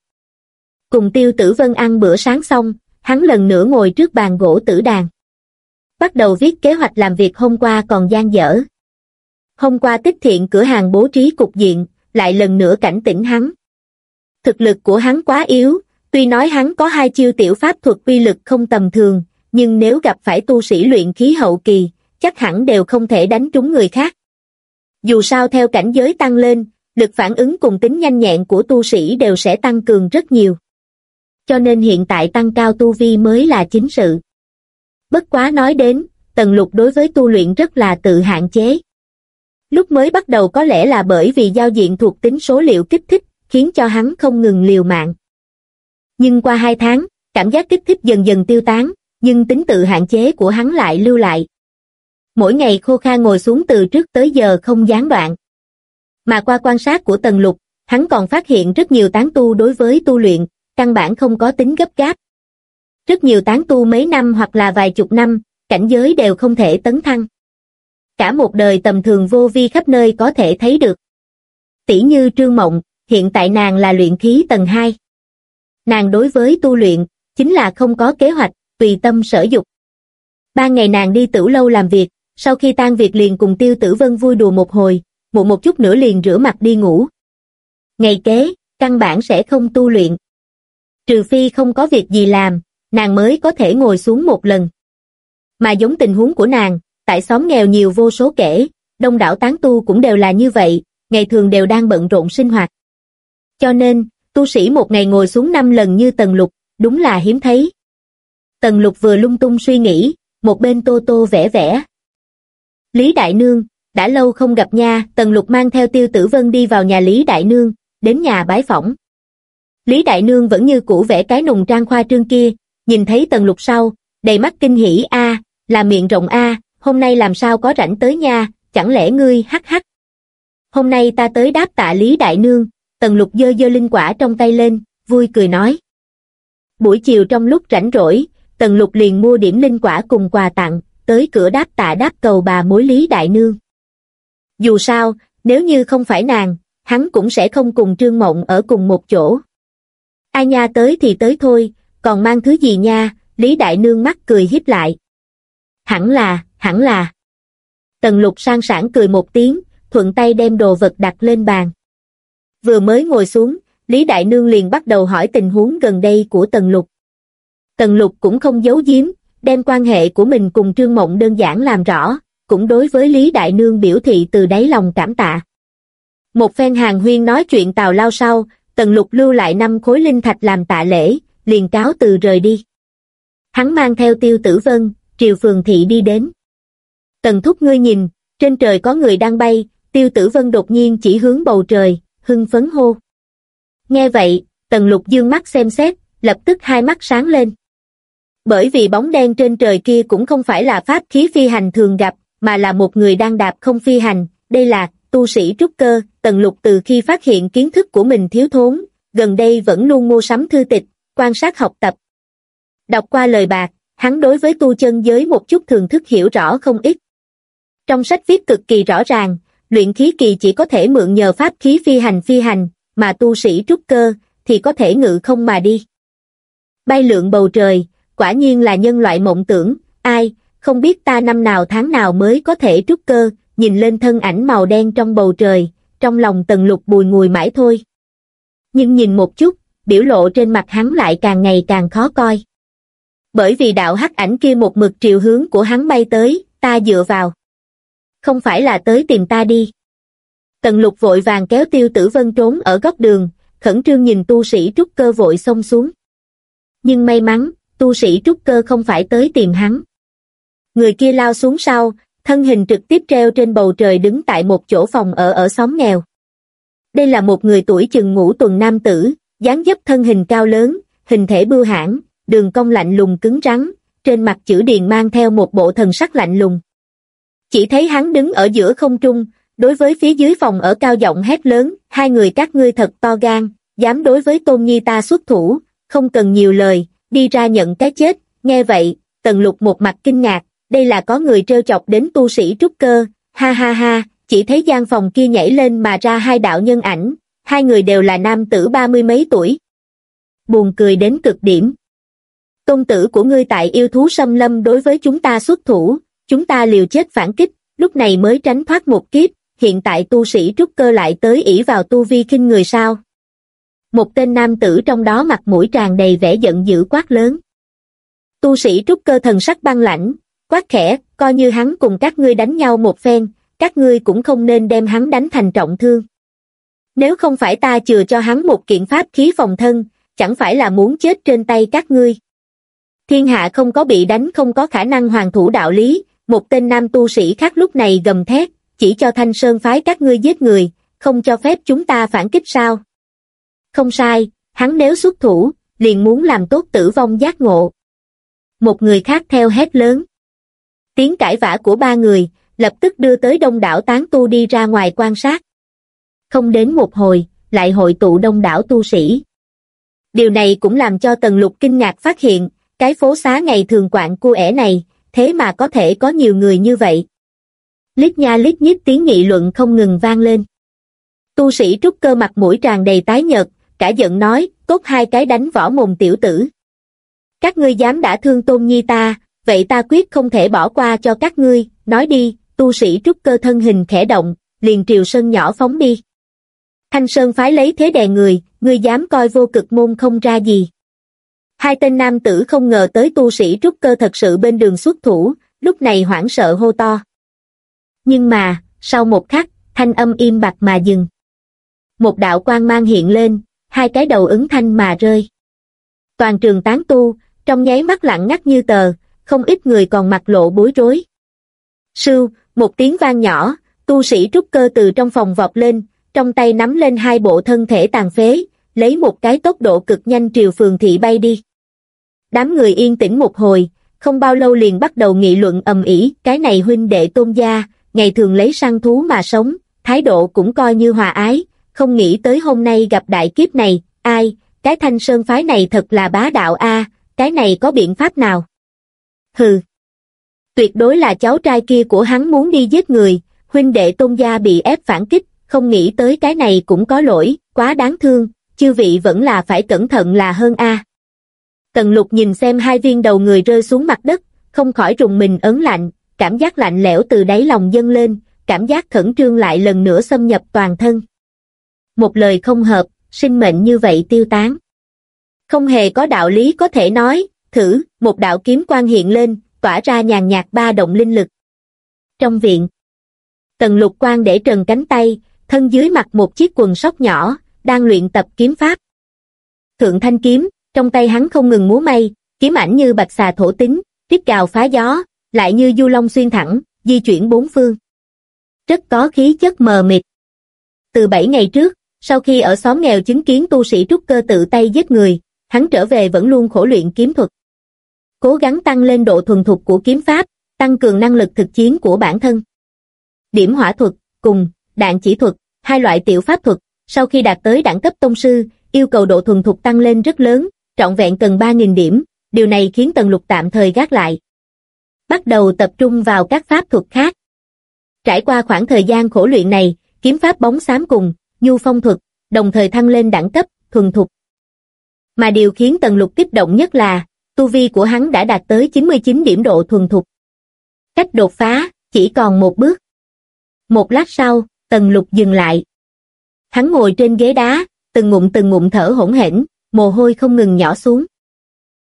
Cùng Tiêu Tử Vân ăn bữa sáng xong, hắn lần nữa ngồi trước bàn gỗ tử đàn. Bắt đầu viết kế hoạch làm việc hôm qua còn gian dở. Hôm qua tích thiện cửa hàng bố trí cục diện, lại lần nữa cảnh tỉnh hắn. Thực lực của hắn quá yếu, tuy nói hắn có hai chiêu tiểu pháp thuật uy lực không tầm thường, nhưng nếu gặp phải tu sĩ luyện khí hậu kỳ, chắc hẳn đều không thể đánh trúng người khác. Dù sao theo cảnh giới tăng lên, lực phản ứng cùng tính nhanh nhẹn của tu sĩ đều sẽ tăng cường rất nhiều. Cho nên hiện tại tăng cao tu vi mới là chính sự. Bất quá nói đến, tần lục đối với tu luyện rất là tự hạn chế. Lúc mới bắt đầu có lẽ là bởi vì giao diện thuộc tính số liệu kích thích, khiến cho hắn không ngừng liều mạng. Nhưng qua hai tháng, cảm giác kích thích dần dần tiêu tán, nhưng tính tự hạn chế của hắn lại lưu lại. Mỗi ngày khô khan ngồi xuống từ trước tới giờ không gián đoạn. Mà qua quan sát của Tần Lục, hắn còn phát hiện rất nhiều tán tu đối với tu luyện, căn bản không có tính gấp gáp. Rất nhiều tán tu mấy năm hoặc là vài chục năm, cảnh giới đều không thể tấn thăng. Cả một đời tầm thường vô vi khắp nơi có thể thấy được. Tỷ như Trương Mộng, hiện tại nàng là luyện khí tầng 2. Nàng đối với tu luyện, chính là không có kế hoạch, tùy tâm sở dục. Ba ngày nàng đi tử lâu làm việc, sau khi tan việc liền cùng tiêu tử vân vui đùa một hồi, muộn một chút nữa liền rửa mặt đi ngủ. Ngày kế, căn bản sẽ không tu luyện. Trừ phi không có việc gì làm, nàng mới có thể ngồi xuống một lần. Mà giống tình huống của nàng, tại xóm nghèo nhiều vô số kể, đông đảo tán tu cũng đều là như vậy, ngày thường đều đang bận rộn sinh hoạt. Cho nên, tu sĩ một ngày ngồi xuống năm lần như tần lục, đúng là hiếm thấy. Tần lục vừa lung tung suy nghĩ, một bên tô tô vẽ vẽ. Lý Đại Nương, đã lâu không gặp nha, Tần Lục mang theo Tiêu Tử Vân đi vào nhà Lý Đại Nương, đến nhà bái phỏng. Lý Đại Nương vẫn như cũ vẽ cái nùng trang khoa trương kia, nhìn thấy Tần Lục sau, đầy mắt kinh hỉ a, là miệng rộng a, hôm nay làm sao có rảnh tới nha, chẳng lẽ ngươi hắc hắc. Hôm nay ta tới đáp tạ Lý Đại Nương, Tần Lục dơ dơ linh quả trong tay lên, vui cười nói. Buổi chiều trong lúc rảnh rỗi, Tần Lục liền mua điểm linh quả cùng quà tặng, tới cửa đáp tạ đáp cầu bà mối Lý Đại Nương. Dù sao, nếu như không phải nàng, hắn cũng sẽ không cùng Trương Mộng ở cùng một chỗ. Ai nha tới thì tới thôi, còn mang thứ gì nha, Lý Đại Nương mắt cười hiếp lại. Hẳn là, hẳn là. Tần lục sang sản cười một tiếng, thuận tay đem đồ vật đặt lên bàn. Vừa mới ngồi xuống, Lý Đại Nương liền bắt đầu hỏi tình huống gần đây của Tần Lục. Tần Lục cũng không giấu giếm, đem quan hệ của mình cùng Trương Mộng đơn giản làm rõ, cũng đối với Lý Đại Nương biểu thị từ đáy lòng cảm tạ. Một phen hàng huyên nói chuyện tào lao sau, Tần Lục lưu lại năm khối linh thạch làm tạ lễ, liền cáo từ rời đi. Hắn mang theo tiêu tử vân, triều phường thị đi đến. Tần thúc ngươi nhìn, trên trời có người đang bay, tiêu tử vân đột nhiên chỉ hướng bầu trời, hưng phấn hô. Nghe vậy, tần lục dương mắt xem xét, lập tức hai mắt sáng lên. Bởi vì bóng đen trên trời kia cũng không phải là pháp khí phi hành thường gặp, mà là một người đang đạp không phi hành, đây là tu sĩ trúc cơ, tần lục từ khi phát hiện kiến thức của mình thiếu thốn, gần đây vẫn luôn mua sắm thư tịch, quan sát học tập. Đọc qua lời bạc, hắn đối với tu chân giới một chút thường thức hiểu rõ không ít. Trong sách viết cực kỳ rõ ràng, luyện khí kỳ chỉ có thể mượn nhờ pháp khí phi hành phi hành, mà tu sĩ trúc cơ thì có thể ngự không mà đi. Bay lượn bầu trời, quả nhiên là nhân loại mộng tưởng, ai, không biết ta năm nào tháng nào mới có thể trúc cơ, nhìn lên thân ảnh màu đen trong bầu trời, trong lòng tần lục bùi ngùi mãi thôi. Nhưng nhìn một chút, biểu lộ trên mặt hắn lại càng ngày càng khó coi. Bởi vì đạo hắc ảnh kia một mực triều hướng của hắn bay tới, ta dựa vào. Không phải là tới tìm ta đi. Tần lục vội vàng kéo tiêu tử vân trốn ở góc đường, khẩn trương nhìn tu sĩ trúc cơ vội xông xuống. Nhưng may mắn, tu sĩ trúc cơ không phải tới tìm hắn. Người kia lao xuống sau, thân hình trực tiếp treo trên bầu trời đứng tại một chỗ phòng ở ở xóm nghèo. Đây là một người tuổi chừng ngũ tuần nam tử, dáng dấp thân hình cao lớn, hình thể bưu hãn, đường cong lạnh lùng cứng rắn, trên mặt chữ điền mang theo một bộ thần sắc lạnh lùng. Chỉ thấy hắn đứng ở giữa không trung, đối với phía dưới phòng ở cao giọng hét lớn, hai người các ngươi thật to gan, dám đối với tôn nhi ta xuất thủ, không cần nhiều lời, đi ra nhận cái chết, nghe vậy, tần lục một mặt kinh ngạc, đây là có người trêu chọc đến tu sĩ trúc cơ, ha ha ha, chỉ thấy gian phòng kia nhảy lên mà ra hai đạo nhân ảnh, hai người đều là nam tử ba mươi mấy tuổi. Buồn cười đến cực điểm. Tôn tử của ngươi tại yêu thú xâm lâm đối với chúng ta xuất thủ, chúng ta liều chết phản kích, lúc này mới tránh thoát một kiếp, hiện tại tu sĩ trúc cơ lại tới ỷ vào tu vi kinh người sao. Một tên nam tử trong đó mặt mũi tràn đầy vẻ giận dữ quát lớn. Tu sĩ trúc cơ thần sắc băng lãnh, quát khẽ, coi như hắn cùng các ngươi đánh nhau một phen, các ngươi cũng không nên đem hắn đánh thành trọng thương. Nếu không phải ta chừa cho hắn một kiện pháp khí phòng thân, chẳng phải là muốn chết trên tay các ngươi. Thiên hạ không có bị đánh không có khả năng hoàn thủ đạo lý, một tên nam tu sĩ khác lúc này gầm thét, chỉ cho thanh sơn phái các ngươi giết người, không cho phép chúng ta phản kích sao. Không sai, hắn nếu xuất thủ, liền muốn làm tốt tử vong giác ngộ. Một người khác theo hét lớn. Tiếng cãi vã của ba người, lập tức đưa tới đông đảo tán tu đi ra ngoài quan sát. Không đến một hồi, lại hội tụ đông đảo tu sĩ. Điều này cũng làm cho Tần Lục kinh ngạc phát hiện, cái phố xá ngày thường quạng cu ẻ này, thế mà có thể có nhiều người như vậy. Lít nha lít nhít tiếng nghị luận không ngừng vang lên. Tu sĩ trúc cơ mặt mũi tràn đầy tái nhợt, cả giận nói, cốt hai cái đánh võ mồm tiểu tử. Các ngươi dám đã thương tôn nhi ta, vậy ta quyết không thể bỏ qua cho các ngươi, nói đi, tu sĩ trúc cơ thân hình khẽ động, liền triều sân nhỏ phóng đi. Thanh Sơn phái lấy thế đè người, ngươi dám coi vô cực môn không ra gì. Hai tên nam tử không ngờ tới tu sĩ trúc cơ thật sự bên đường xuất thủ, lúc này hoảng sợ hô to. Nhưng mà, sau một khắc, thanh âm im bặt mà dừng. Một đạo quang mang hiện lên, hai cái đầu ứng thanh mà rơi. Toàn trường tán tu, trong nháy mắt lặng ngắt như tờ, không ít người còn mặt lộ bối rối. Sưu, một tiếng vang nhỏ, tu sĩ trúc cơ từ trong phòng vọt lên, trong tay nắm lên hai bộ thân thể tàn phế, lấy một cái tốc độ cực nhanh triều phường thị bay đi. Đám người yên tĩnh một hồi, không bao lâu liền bắt đầu nghị luận ầm ĩ, cái này huynh đệ tôn gia, ngày thường lấy săn thú mà sống, thái độ cũng coi như hòa ái, không nghĩ tới hôm nay gặp đại kiếp này, ai, cái thanh sơn phái này thật là bá đạo a, cái này có biện pháp nào? Hừ. Tuyệt đối là cháu trai kia của hắn muốn đi giết người, huynh đệ tôn gia bị ép phản kích, không nghĩ tới cái này cũng có lỗi, quá đáng thương, chư vị vẫn là phải cẩn thận là hơn a. Tần lục nhìn xem hai viên đầu người rơi xuống mặt đất, không khỏi rùng mình ấn lạnh, cảm giác lạnh lẽo từ đáy lòng dâng lên, cảm giác khẩn trương lại lần nữa xâm nhập toàn thân. Một lời không hợp, sinh mệnh như vậy tiêu tán. Không hề có đạo lý có thể nói, thử, một đạo kiếm quan hiện lên, tỏa ra nhàn nhạt ba động linh lực. Trong viện, tần lục quan để trần cánh tay, thân dưới mặt một chiếc quần sóc nhỏ, đang luyện tập kiếm pháp. Thượng thanh kiếm, trong tay hắn không ngừng múa may, kiếm ảnh như bạch xà thổ tính, tiếp gào phá gió, lại như du long xuyên thẳng, di chuyển bốn phương. Rất có khí chất mờ mịt. Từ bảy ngày trước, sau khi ở xóm nghèo chứng kiến tu sĩ trúc cơ tự tay giết người, hắn trở về vẫn luôn khổ luyện kiếm thuật. Cố gắng tăng lên độ thuần thục của kiếm pháp, tăng cường năng lực thực chiến của bản thân. Điểm hỏa thuật, cùng, đạn chỉ thuật, hai loại tiểu pháp thuật, sau khi đạt tới đẳng cấp tông sư, yêu cầu độ thuần thục tăng lên rất lớn, trọn vẹn cần 3.000 điểm, điều này khiến Tần Lục tạm thời gác lại. Bắt đầu tập trung vào các pháp thuật khác. Trải qua khoảng thời gian khổ luyện này, kiếm pháp bóng xám cùng, nhu phong thuật, đồng thời thăng lên đẳng cấp, thuần thục. Mà điều khiến Tần Lục kích động nhất là, tu vi của hắn đã đạt tới 99 điểm độ thuần thục. Cách đột phá, chỉ còn một bước. Một lát sau, Tần Lục dừng lại. Hắn ngồi trên ghế đá, từng ngụm từng ngụm thở hỗn hển, mồ hôi không ngừng nhỏ xuống.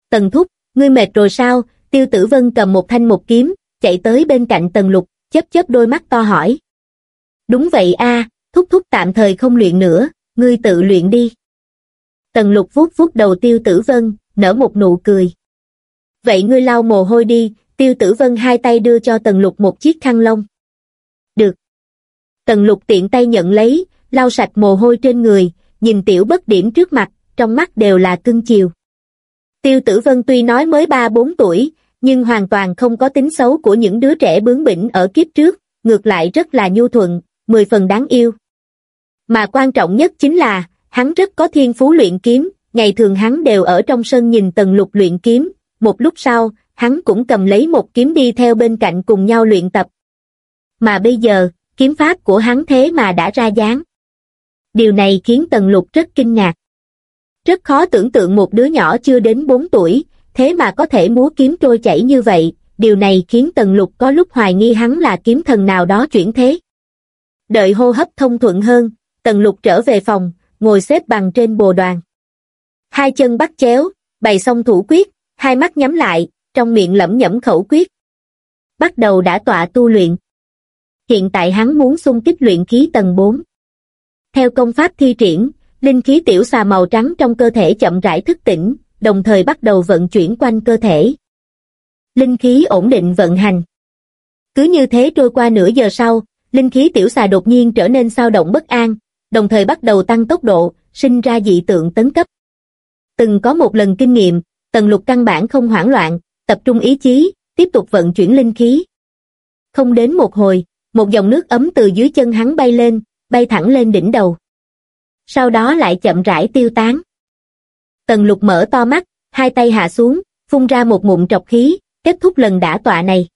Tần thúc, ngươi mệt rồi sao, tiêu tử vân cầm một thanh một kiếm, chạy tới bên cạnh tần lục, chớp chớp đôi mắt to hỏi. Đúng vậy a, thúc thúc tạm thời không luyện nữa, ngươi tự luyện đi. Tần lục vuốt vuốt đầu tiêu tử vân, nở một nụ cười. Vậy ngươi lau mồ hôi đi, tiêu tử vân hai tay đưa cho tần lục một chiếc khăn lông. Được. Tần lục tiện tay nhận lấy, lau sạch mồ hôi trên người, nhìn tiểu bất điểm trước mặt, trong mắt đều là cưng chiều. Tiêu tử vân tuy nói mới 3-4 tuổi, nhưng hoàn toàn không có tính xấu của những đứa trẻ bướng bỉnh ở kiếp trước, ngược lại rất là nhu thuận, mười phần đáng yêu. Mà quan trọng nhất chính là, hắn rất có thiên phú luyện kiếm, ngày thường hắn đều ở trong sân nhìn tần lục luyện kiếm, một lúc sau, hắn cũng cầm lấy một kiếm đi theo bên cạnh cùng nhau luyện tập. Mà bây giờ, kiếm pháp của hắn thế mà đã ra dáng. Điều này khiến tần lục rất kinh ngạc. Rất khó tưởng tượng một đứa nhỏ chưa đến 4 tuổi, thế mà có thể múa kiếm trôi chảy như vậy, điều này khiến tần lục có lúc hoài nghi hắn là kiếm thần nào đó chuyển thế. Đợi hô hấp thông thuận hơn, tần lục trở về phòng, ngồi xếp bằng trên bồ đoàn. Hai chân bắt chéo, bày xong thủ quyết, hai mắt nhắm lại, trong miệng lẩm nhẩm khẩu quyết. Bắt đầu đã tọa tu luyện. Hiện tại hắn muốn xung kích luyện khí tầng 4. Theo công pháp thi triển, linh khí tiểu xà màu trắng trong cơ thể chậm rãi thức tỉnh, đồng thời bắt đầu vận chuyển quanh cơ thể. Linh khí ổn định vận hành. Cứ như thế trôi qua nửa giờ sau, linh khí tiểu xà đột nhiên trở nên sao động bất an, đồng thời bắt đầu tăng tốc độ, sinh ra dị tượng tấn cấp. Từng có một lần kinh nghiệm, tần lục căn bản không hoảng loạn, tập trung ý chí, tiếp tục vận chuyển linh khí. Không đến một hồi, một dòng nước ấm từ dưới chân hắn bay lên, bay thẳng lên đỉnh đầu. Sau đó lại chậm rãi tiêu tán. Tần lục mở to mắt, hai tay hạ xuống, phun ra một ngụm trọc khí, kết thúc lần đả tọa này.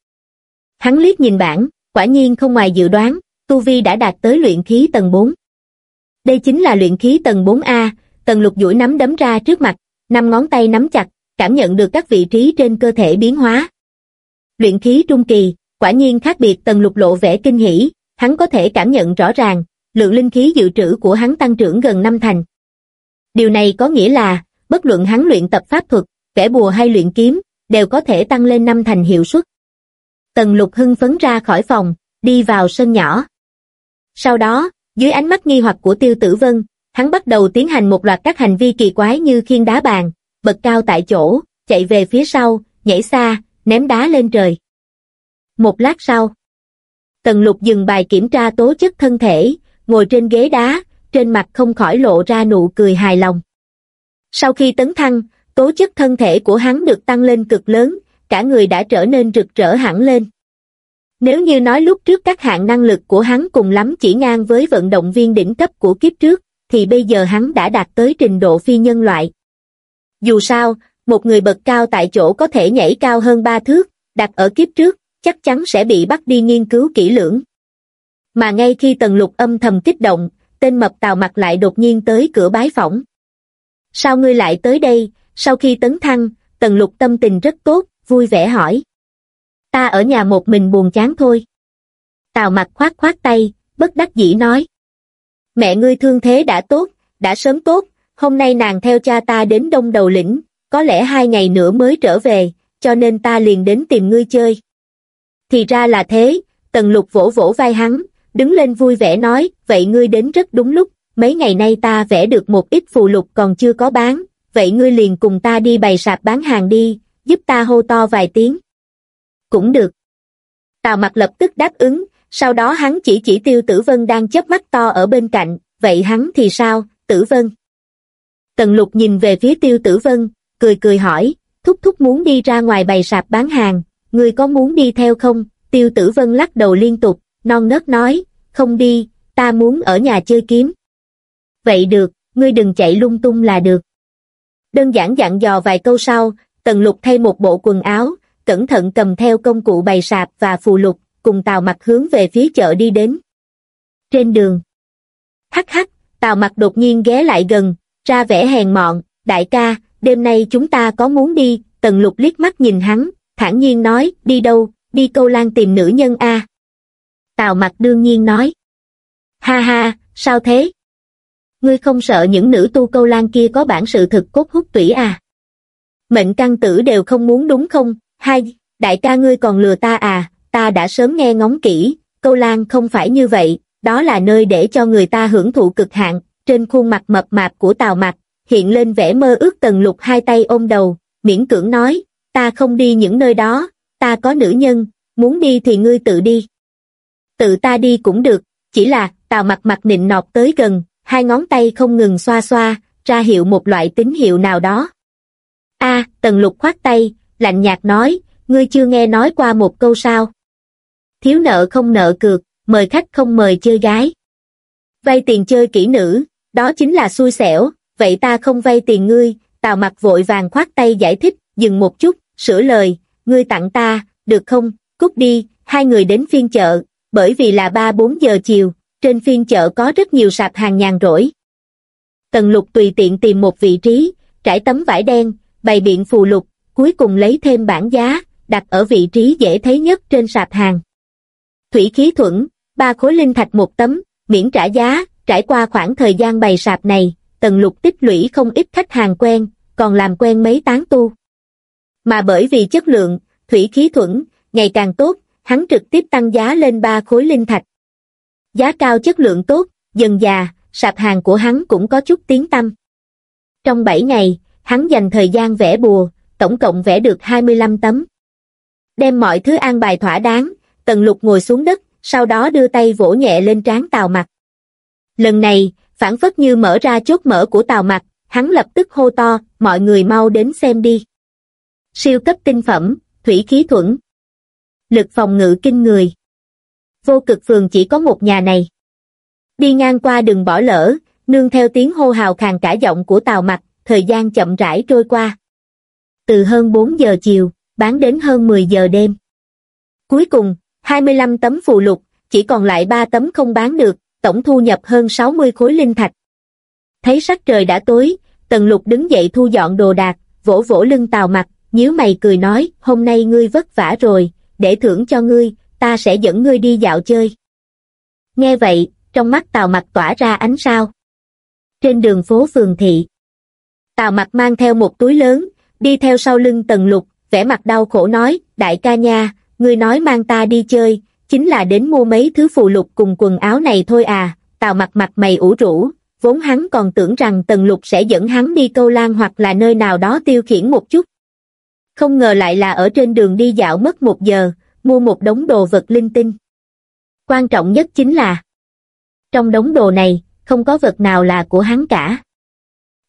Hắn liếc nhìn bảng, quả nhiên không ngoài dự đoán, Tu Vi đã đạt tới luyện khí tầng 4. Đây chính là luyện khí tầng 4A, tần lục duỗi nắm đấm ra trước mặt, năm ngón tay nắm chặt, cảm nhận được các vị trí trên cơ thể biến hóa. Luyện khí trung kỳ, quả nhiên khác biệt tần lục lộ vẻ kinh hỉ, hắn có thể cảm nhận rõ ràng, lượng linh khí dự trữ của hắn tăng trưởng gần năm thành. Điều này có nghĩa là, bất luận hắn luyện tập pháp thuật, vẽ bùa hay luyện kiếm, đều có thể tăng lên năm thành hiệu suất. Tần lục hưng phấn ra khỏi phòng, đi vào sân nhỏ. Sau đó, dưới ánh mắt nghi hoặc của tiêu tử vân, hắn bắt đầu tiến hành một loạt các hành vi kỳ quái như khiên đá bàn, bật cao tại chỗ, chạy về phía sau, nhảy xa, ném đá lên trời. Một lát sau, Tần lục dừng bài kiểm tra tố chất thân thể, ngồi trên ghế đá, trên mặt không khỏi lộ ra nụ cười hài lòng. Sau khi tấn thăng, tố chất thân thể của hắn được tăng lên cực lớn, cả người đã trở nên rực rỡ hẳn lên. Nếu như nói lúc trước các hạng năng lực của hắn cùng lắm chỉ ngang với vận động viên đỉnh cấp của kiếp trước, thì bây giờ hắn đã đạt tới trình độ phi nhân loại. Dù sao, một người bậc cao tại chỗ có thể nhảy cao hơn ba thước, đặt ở kiếp trước, chắc chắn sẽ bị bắt đi nghiên cứu kỹ lưỡng. Mà ngay khi tần lục âm thầm kích động, tên mập tào mặt lại đột nhiên tới cửa bái phỏng. Sao ngươi lại tới đây, sau khi tấn thăng, tần lục tâm tình rất tốt, vui vẻ hỏi. Ta ở nhà một mình buồn chán thôi. Tào mặt khoát khoát tay, bất đắc dĩ nói. Mẹ ngươi thương thế đã tốt, đã sớm tốt, hôm nay nàng theo cha ta đến đông đầu lĩnh, có lẽ hai ngày nữa mới trở về, cho nên ta liền đến tìm ngươi chơi. Thì ra là thế, tần lục vỗ vỗ vai hắn, đứng lên vui vẻ nói, vậy ngươi đến rất đúng lúc, mấy ngày nay ta vẽ được một ít phù lục còn chưa có bán, vậy ngươi liền cùng ta đi bày sạp bán hàng đi, giúp ta hô to vài tiếng. Cũng được. Tào mặt lập tức đáp ứng, sau đó hắn chỉ chỉ tiêu tử vân đang chớp mắt to ở bên cạnh, vậy hắn thì sao, tử vân? Tần lục nhìn về phía tiêu tử vân, cười cười hỏi, thúc thúc muốn đi ra ngoài bày sạp bán hàng, người có muốn đi theo không? Tiêu tử vân lắc đầu liên tục, non nớt nói, không đi, ta muốn ở nhà chơi kiếm. Vậy được, ngươi đừng chạy lung tung là được. Đơn giản dặn dò vài câu sau, tần lục thay một bộ quần áo, cẩn thận cầm theo công cụ bày sạp và phù lục, cùng tàu mặt hướng về phía chợ đi đến. Trên đường. Hắc hắc, tàu mặt đột nhiên ghé lại gần, ra vẻ hèn mọn, đại ca, đêm nay chúng ta có muốn đi, tần lục liếc mắt nhìn hắn, thản nhiên nói, đi đâu, đi câu lan tìm nữ nhân a Tào mặt đương nhiên nói. Ha ha, sao thế? Ngươi không sợ những nữ tu câu lan kia có bản sự thực cốt hút tủy à? Mệnh căn tử đều không muốn đúng không? Hai, đại ca ngươi còn lừa ta à, ta đã sớm nghe ngóng kỹ, câu lan không phải như vậy, đó là nơi để cho người ta hưởng thụ cực hạn, trên khuôn mặt mập mạp của Tào mặt, hiện lên vẻ mơ ước tần lục hai tay ôm đầu, miễn cưỡng nói, ta không đi những nơi đó, ta có nữ nhân, muốn đi thì ngươi tự đi. Tự ta đi cũng được, chỉ là, Tào mặt mặt nịnh nọt tới gần, hai ngón tay không ngừng xoa xoa, ra hiệu một loại tín hiệu nào đó. A, tần lục khoát tay, lạnh nhạt nói, ngươi chưa nghe nói qua một câu sao. Thiếu nợ không nợ cược, mời khách không mời chơi gái. Vay tiền chơi kỹ nữ, đó chính là xui xẻo, vậy ta không vay tiền ngươi, tào mặt vội vàng khoát tay giải thích, dừng một chút, sửa lời, ngươi tặng ta, được không, cút đi, hai người đến phiên chợ, bởi vì là 3-4 giờ chiều, trên phiên chợ có rất nhiều sạp hàng nhàn rỗi. Tần lục tùy tiện tìm một vị trí, trải tấm vải đen, bày biện phù lục, cuối cùng lấy thêm bản giá, đặt ở vị trí dễ thấy nhất trên sạp hàng. Thủy khí thuẫn, ba khối linh thạch một tấm, miễn trả giá, trải qua khoảng thời gian bày sạp này, tần lục tích lũy không ít khách hàng quen, còn làm quen mấy tán tu. Mà bởi vì chất lượng, thủy khí thuẫn, ngày càng tốt, hắn trực tiếp tăng giá lên ba khối linh thạch. Giá cao chất lượng tốt, dần già, sạp hàng của hắn cũng có chút tiếng tâm. Trong 7 ngày, hắn dành thời gian vẽ bùa, tổng cộng vẽ được 25 tấm. Đem mọi thứ an bài thỏa đáng, tần lục ngồi xuống đất, sau đó đưa tay vỗ nhẹ lên trán tào mặt. Lần này, phản phất như mở ra chốt mở của tào mặt, hắn lập tức hô to, mọi người mau đến xem đi. Siêu cấp tinh phẩm, thủy khí thuẫn. Lực phòng ngự kinh người. Vô cực phường chỉ có một nhà này. Đi ngang qua đừng bỏ lỡ, nương theo tiếng hô hào khàn cả giọng của tào mặt, thời gian chậm rãi trôi qua. Từ hơn 4 giờ chiều, bán đến hơn 10 giờ đêm. Cuối cùng, 25 tấm phù lục, chỉ còn lại 3 tấm không bán được, tổng thu nhập hơn 60 khối linh thạch. Thấy sắc trời đã tối, Tần Lục đứng dậy thu dọn đồ đạc, vỗ vỗ lưng tào mặt, nhíu mày cười nói, hôm nay ngươi vất vả rồi, để thưởng cho ngươi, ta sẽ dẫn ngươi đi dạo chơi. Nghe vậy, trong mắt tào mặt tỏa ra ánh sao. Trên đường phố phường thị, tào mặt mang theo một túi lớn, đi theo sau lưng Tần Lục, vẻ mặt đau khổ nói, đại ca nha, ngươi nói mang ta đi chơi, chính là đến mua mấy thứ phù lục cùng quần áo này thôi à, tào mặt mặt mày ủ rũ, vốn hắn còn tưởng rằng tần lục sẽ dẫn hắn đi câu lan hoặc là nơi nào đó tiêu khiển một chút. Không ngờ lại là ở trên đường đi dạo mất một giờ, mua một đống đồ vật linh tinh. Quan trọng nhất chính là, trong đống đồ này, không có vật nào là của hắn cả.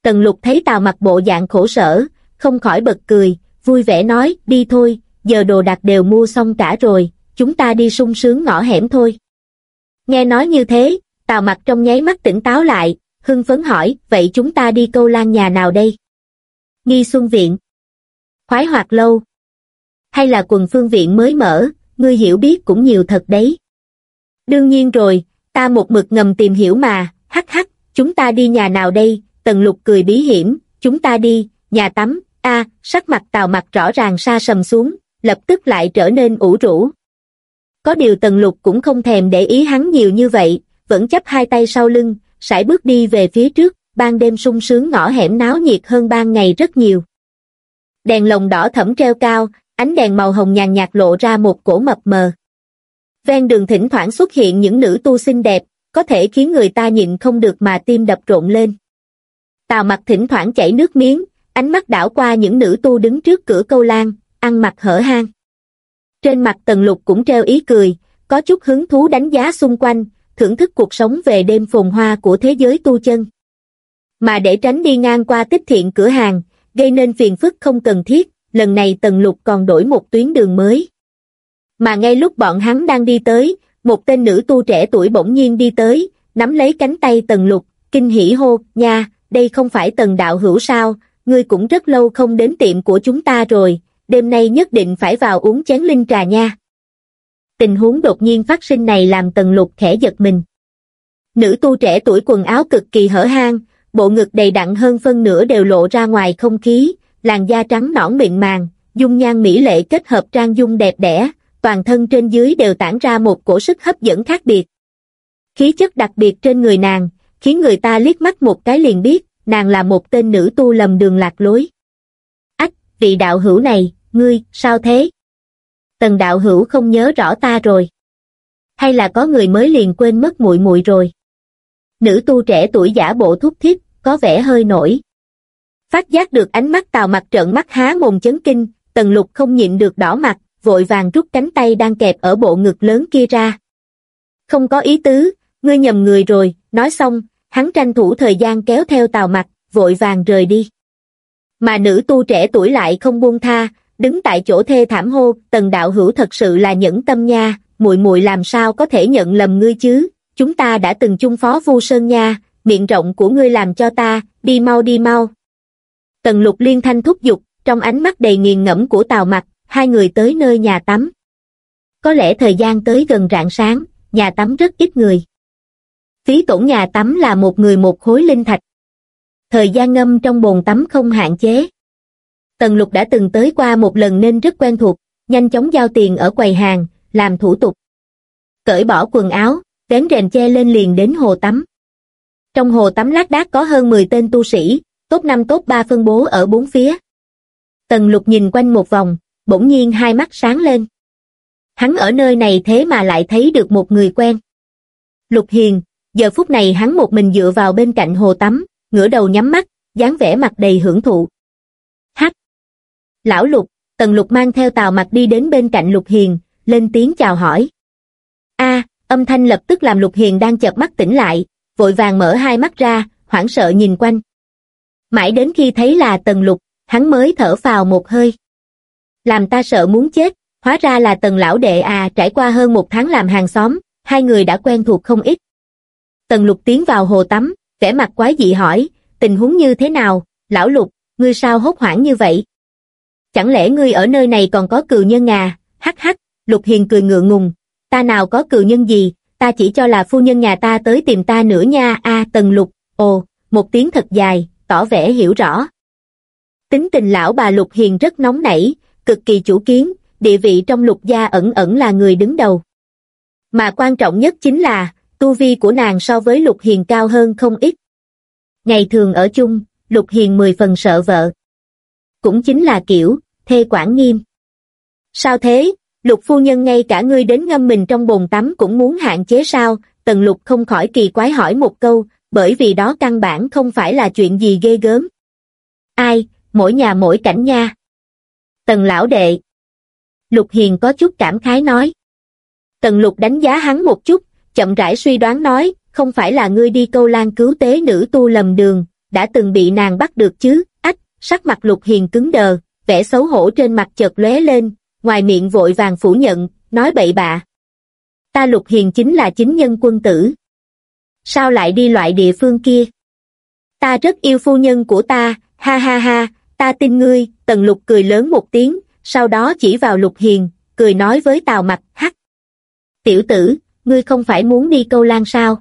Tần lục thấy tào mặt bộ dạng khổ sở, không khỏi bật cười, vui vẻ nói, đi thôi, giờ đồ đạc đều mua xong cả rồi, chúng ta đi sung sướng ngõ hẻm thôi. Nghe nói như thế, Tào mặt trong nháy mắt tỉnh táo lại, hưng phấn hỏi, vậy chúng ta đi câu lan nhà nào đây? Nghi Xuân Viện Khoái hoạt lâu Hay là quần phương viện mới mở, ngươi hiểu biết cũng nhiều thật đấy. Đương nhiên rồi, ta một mực ngầm tìm hiểu mà, hắc hắc, chúng ta đi nhà nào đây, tần lục cười bí hiểm, chúng ta đi, nhà tắm, a sắc mặt tào mặt rõ ràng xa sầm xuống, lập tức lại trở nên ủ rũ. Có điều tần lục cũng không thèm để ý hắn nhiều như vậy, vẫn chấp hai tay sau lưng, sải bước đi về phía trước, ban đêm sung sướng ngõ hẻm náo nhiệt hơn ban ngày rất nhiều. Đèn lồng đỏ thẫm treo cao, ánh đèn màu hồng nhàn nhạt lộ ra một cổ mập mờ. Ven đường thỉnh thoảng xuất hiện những nữ tu xinh đẹp, có thể khiến người ta nhịn không được mà tim đập rộn lên. Tào mặt thỉnh thoảng chảy nước miếng, ánh mắt đảo qua những nữ tu đứng trước cửa câu lan, ăn mặc hở hang. Trên mặt tần lục cũng treo ý cười, có chút hứng thú đánh giá xung quanh, thưởng thức cuộc sống về đêm phồn hoa của thế giới tu chân. Mà để tránh đi ngang qua tích thiện cửa hàng, gây nên phiền phức không cần thiết, lần này tần lục còn đổi một tuyến đường mới. Mà ngay lúc bọn hắn đang đi tới, một tên nữ tu trẻ tuổi bỗng nhiên đi tới, nắm lấy cánh tay tần lục, kinh hỉ hô, nha, đây không phải tần đạo hữu sao, ngươi cũng rất lâu không đến tiệm của chúng ta rồi, đêm nay nhất định phải vào uống chén linh trà nha. Tình huống đột nhiên phát sinh này làm tần lục khẽ giật mình. Nữ tu trẻ tuổi quần áo cực kỳ hở hang, bộ ngực đầy đặn hơn phân nửa đều lộ ra ngoài không khí, làn da trắng nõn mịn màng, dung nhan mỹ lệ kết hợp trang dung đẹp đẽ, toàn thân trên dưới đều tản ra một cổ sức hấp dẫn khác biệt. Khí chất đặc biệt trên người nàng, khiến người ta liếc mắt một cái liền biết, nàng là một tên nữ tu lầm đường lạc lối. Ách, vị đạo hữu này, ngươi, sao thế? Tần đạo hữu không nhớ rõ ta rồi. Hay là có người mới liền quên mất muội muội rồi? Nữ tu trẻ tuổi giả bộ thúc thiết, có vẻ hơi nổi. Phát giác được ánh mắt tào mặt trợn mắt há mồm chấn kinh, tần lục không nhịn được đỏ mặt, vội vàng rút cánh tay đang kẹp ở bộ ngực lớn kia ra. Không có ý tứ, ngươi nhầm người rồi, nói xong, hắn tranh thủ thời gian kéo theo tào mặt, vội vàng rời đi. Mà nữ tu trẻ tuổi lại không buông tha, đứng tại chỗ thê thảm hô, tần đạo hữu thật sự là nhẫn tâm nha, muội muội làm sao có thể nhận lầm ngươi chứ, chúng ta đã từng chung phó vu sơn nha, miệng rộng của ngươi làm cho ta, đi mau đi mau. Tần lục liên thanh thúc giục, trong ánh mắt đầy nghiền ngẫm của tào mặt, hai người tới nơi nhà tắm. Có lẽ thời gian tới gần rạng sáng, nhà tắm rất ít người. Phí tổn nhà tắm là một người một khối linh thạch. Thời gian ngâm trong bồn tắm không hạn chế. Tần lục đã từng tới qua một lần nên rất quen thuộc, nhanh chóng giao tiền ở quầy hàng, làm thủ tục. Cởi bỏ quần áo, vén rèm che lên liền đến hồ tắm. Trong hồ tắm lác đác có hơn 10 tên tu sĩ, top 5 top 3 phân bố ở bốn phía. Tần lục nhìn quanh một vòng, bỗng nhiên hai mắt sáng lên. Hắn ở nơi này thế mà lại thấy được một người quen. Lục Hiền, giờ phút này hắn một mình dựa vào bên cạnh hồ tắm, ngửa đầu nhắm mắt, dáng vẻ mặt đầy hưởng thụ. Hắc! Lão Lục, Tần Lục mang theo tàu mặt đi đến bên cạnh Lục Hiền, lên tiếng chào hỏi. A, âm thanh lập tức làm Lục Hiền đang chợp mắt tỉnh lại, vội vàng mở hai mắt ra, hoảng sợ nhìn quanh. Mãi đến khi thấy là Tần Lục, hắn mới thở phào một hơi. Làm ta sợ muốn chết, hóa ra là Tần Lão Đệ à trải qua hơn một tháng làm hàng xóm, hai người đã quen thuộc không ít. Tần Lục tiến vào hồ tắm, vẻ mặt quái dị hỏi, tình huống như thế nào, Lão Lục, ngươi sao hốt hoảng như vậy? Chẳng lẽ ngươi ở nơi này còn có cừu nhân à, hắc hắc, Lục Hiền cười ngượng ngùng, ta nào có cừu nhân gì, ta chỉ cho là phu nhân nhà ta tới tìm ta nữa nha a Tần Lục, ồ, một tiếng thật dài, tỏ vẻ hiểu rõ. Tính tình lão bà Lục Hiền rất nóng nảy, cực kỳ chủ kiến, địa vị trong lục gia ẩn ẩn là người đứng đầu. Mà quan trọng nhất chính là, tu vi của nàng so với Lục Hiền cao hơn không ít. Ngày thường ở chung, Lục Hiền mười phần sợ vợ. Cũng chính là kiểu, thê quản nghiêm. Sao thế, Lục phu nhân ngay cả ngươi đến ngâm mình trong bồn tắm cũng muốn hạn chế sao, Tần Lục không khỏi kỳ quái hỏi một câu, bởi vì đó căn bản không phải là chuyện gì ghê gớm. Ai, mỗi nhà mỗi cảnh nha. Tần lão đệ. Lục Hiền có chút cảm khái nói. Tần Lục đánh giá hắn một chút, chậm rãi suy đoán nói, không phải là ngươi đi câu lan cứu tế nữ tu lầm đường, đã từng bị nàng bắt được chứ, ách, sắc mặt Lục Hiền cứng đờ, vẻ xấu hổ trên mặt chợt lóe lên, ngoài miệng vội vàng phủ nhận, nói bậy bạ. Ta Lục Hiền chính là chính nhân quân tử. Sao lại đi loại địa phương kia? Ta rất yêu phu nhân của ta, ha ha ha, ta tin ngươi, tần lục cười lớn một tiếng, sau đó chỉ vào lục hiền, cười nói với tào mặt, hắc. Tiểu tử, ngươi không phải muốn đi câu lan sao?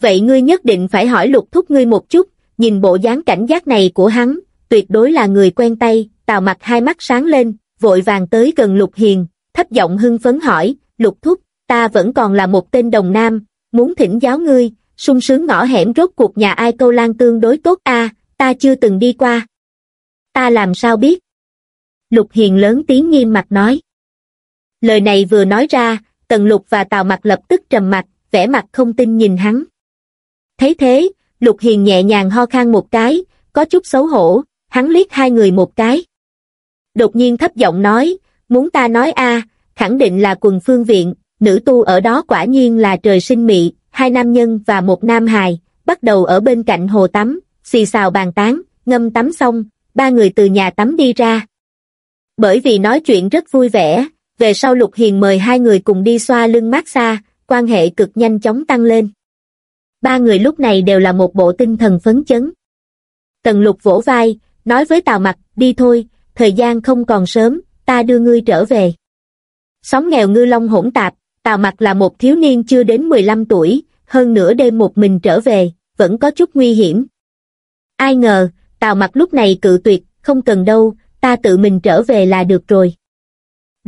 Vậy ngươi nhất định phải hỏi lục thúc ngươi một chút, nhìn bộ dáng cảnh giác này của hắn, tuyệt đối là người quen tay, tào mặt hai mắt sáng lên, vội vàng tới gần lục hiền, thấp giọng hưng phấn hỏi, lục thúc, ta vẫn còn là một tên đồng nam, muốn thỉnh giáo ngươi, sung sướng ngõ hẻm rốt cuộc nhà ai câu lan tương đối tốt a ta chưa từng đi qua ta làm sao biết? Lục Hiền lớn tiếng nghiêm mặt nói. Lời này vừa nói ra, Tần Lục và Tào Mặc lập tức trầm mặt, vẻ mặt không tin nhìn hắn. Thấy thế, Lục Hiền nhẹ nhàng ho khan một cái, có chút xấu hổ, hắn liếc hai người một cái. Đột nhiên thấp giọng nói, muốn ta nói a, khẳng định là quần phương viện, nữ tu ở đó quả nhiên là trời sinh mị, hai nam nhân và một nam hài, bắt đầu ở bên cạnh hồ tắm, xì xào bàn tán, ngâm tắm xong, ba người từ nhà tắm đi ra. Bởi vì nói chuyện rất vui vẻ, về sau Lục Hiền mời hai người cùng đi xoa lưng mát xa, quan hệ cực nhanh chóng tăng lên. Ba người lúc này đều là một bộ tinh thần phấn chấn. Tần Lục vỗ vai, nói với Tào Mặc, đi thôi, thời gian không còn sớm, ta đưa ngươi trở về. Sống nghèo ngư long hỗn tạp, Tào Mặc là một thiếu niên chưa đến 15 tuổi, hơn nửa đêm một mình trở về, vẫn có chút nguy hiểm. Ai ngờ, Tào Mặc lúc này cự tuyệt, không cần đâu, ta tự mình trở về là được rồi.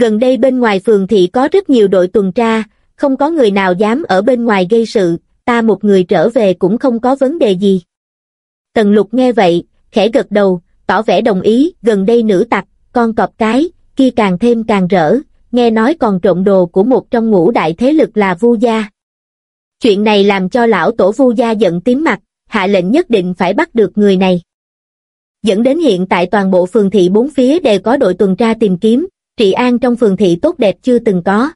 Gần đây bên ngoài phường thị có rất nhiều đội tuần tra, không có người nào dám ở bên ngoài gây sự, ta một người trở về cũng không có vấn đề gì. Tần lục nghe vậy, khẽ gật đầu, tỏ vẻ đồng ý, gần đây nữ tặc, con cọp cái, kia càng thêm càng rỡ, nghe nói còn trộm đồ của một trong ngũ đại thế lực là Vu gia. Chuyện này làm cho lão tổ Vu gia giận tím mặt, hạ lệnh nhất định phải bắt được người này. Dẫn đến hiện tại toàn bộ phường thị bốn phía đều có đội tuần tra tìm kiếm, trị an trong phường thị tốt đẹp chưa từng có.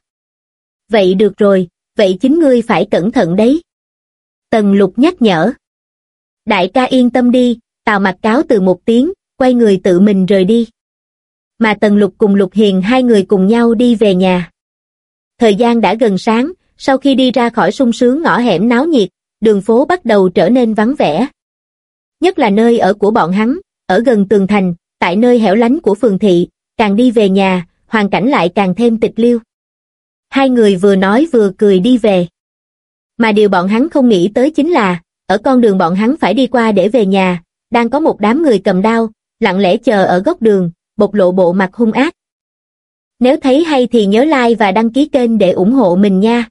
Vậy được rồi, vậy chính ngươi phải cẩn thận đấy. Tần lục nhắc nhở. Đại ca yên tâm đi, tào mặt cáo từ một tiếng, quay người tự mình rời đi. Mà Tần Lục cùng Lục Hiền hai người cùng nhau đi về nhà. Thời gian đã gần sáng, sau khi đi ra khỏi sung sướng ngõ hẻm náo nhiệt, đường phố bắt đầu trở nên vắng vẻ. Nhất là nơi ở của bọn hắn, ở gần tường thành, tại nơi hẻo lánh của phường thị, càng đi về nhà, hoàn cảnh lại càng thêm tịch liêu. Hai người vừa nói vừa cười đi về. Mà điều bọn hắn không nghĩ tới chính là, ở con đường bọn hắn phải đi qua để về nhà, đang có một đám người cầm đao, lặng lẽ chờ ở góc đường, bộc lộ bộ mặt hung ác. Nếu thấy hay thì nhớ like và đăng ký kênh để ủng hộ mình nha.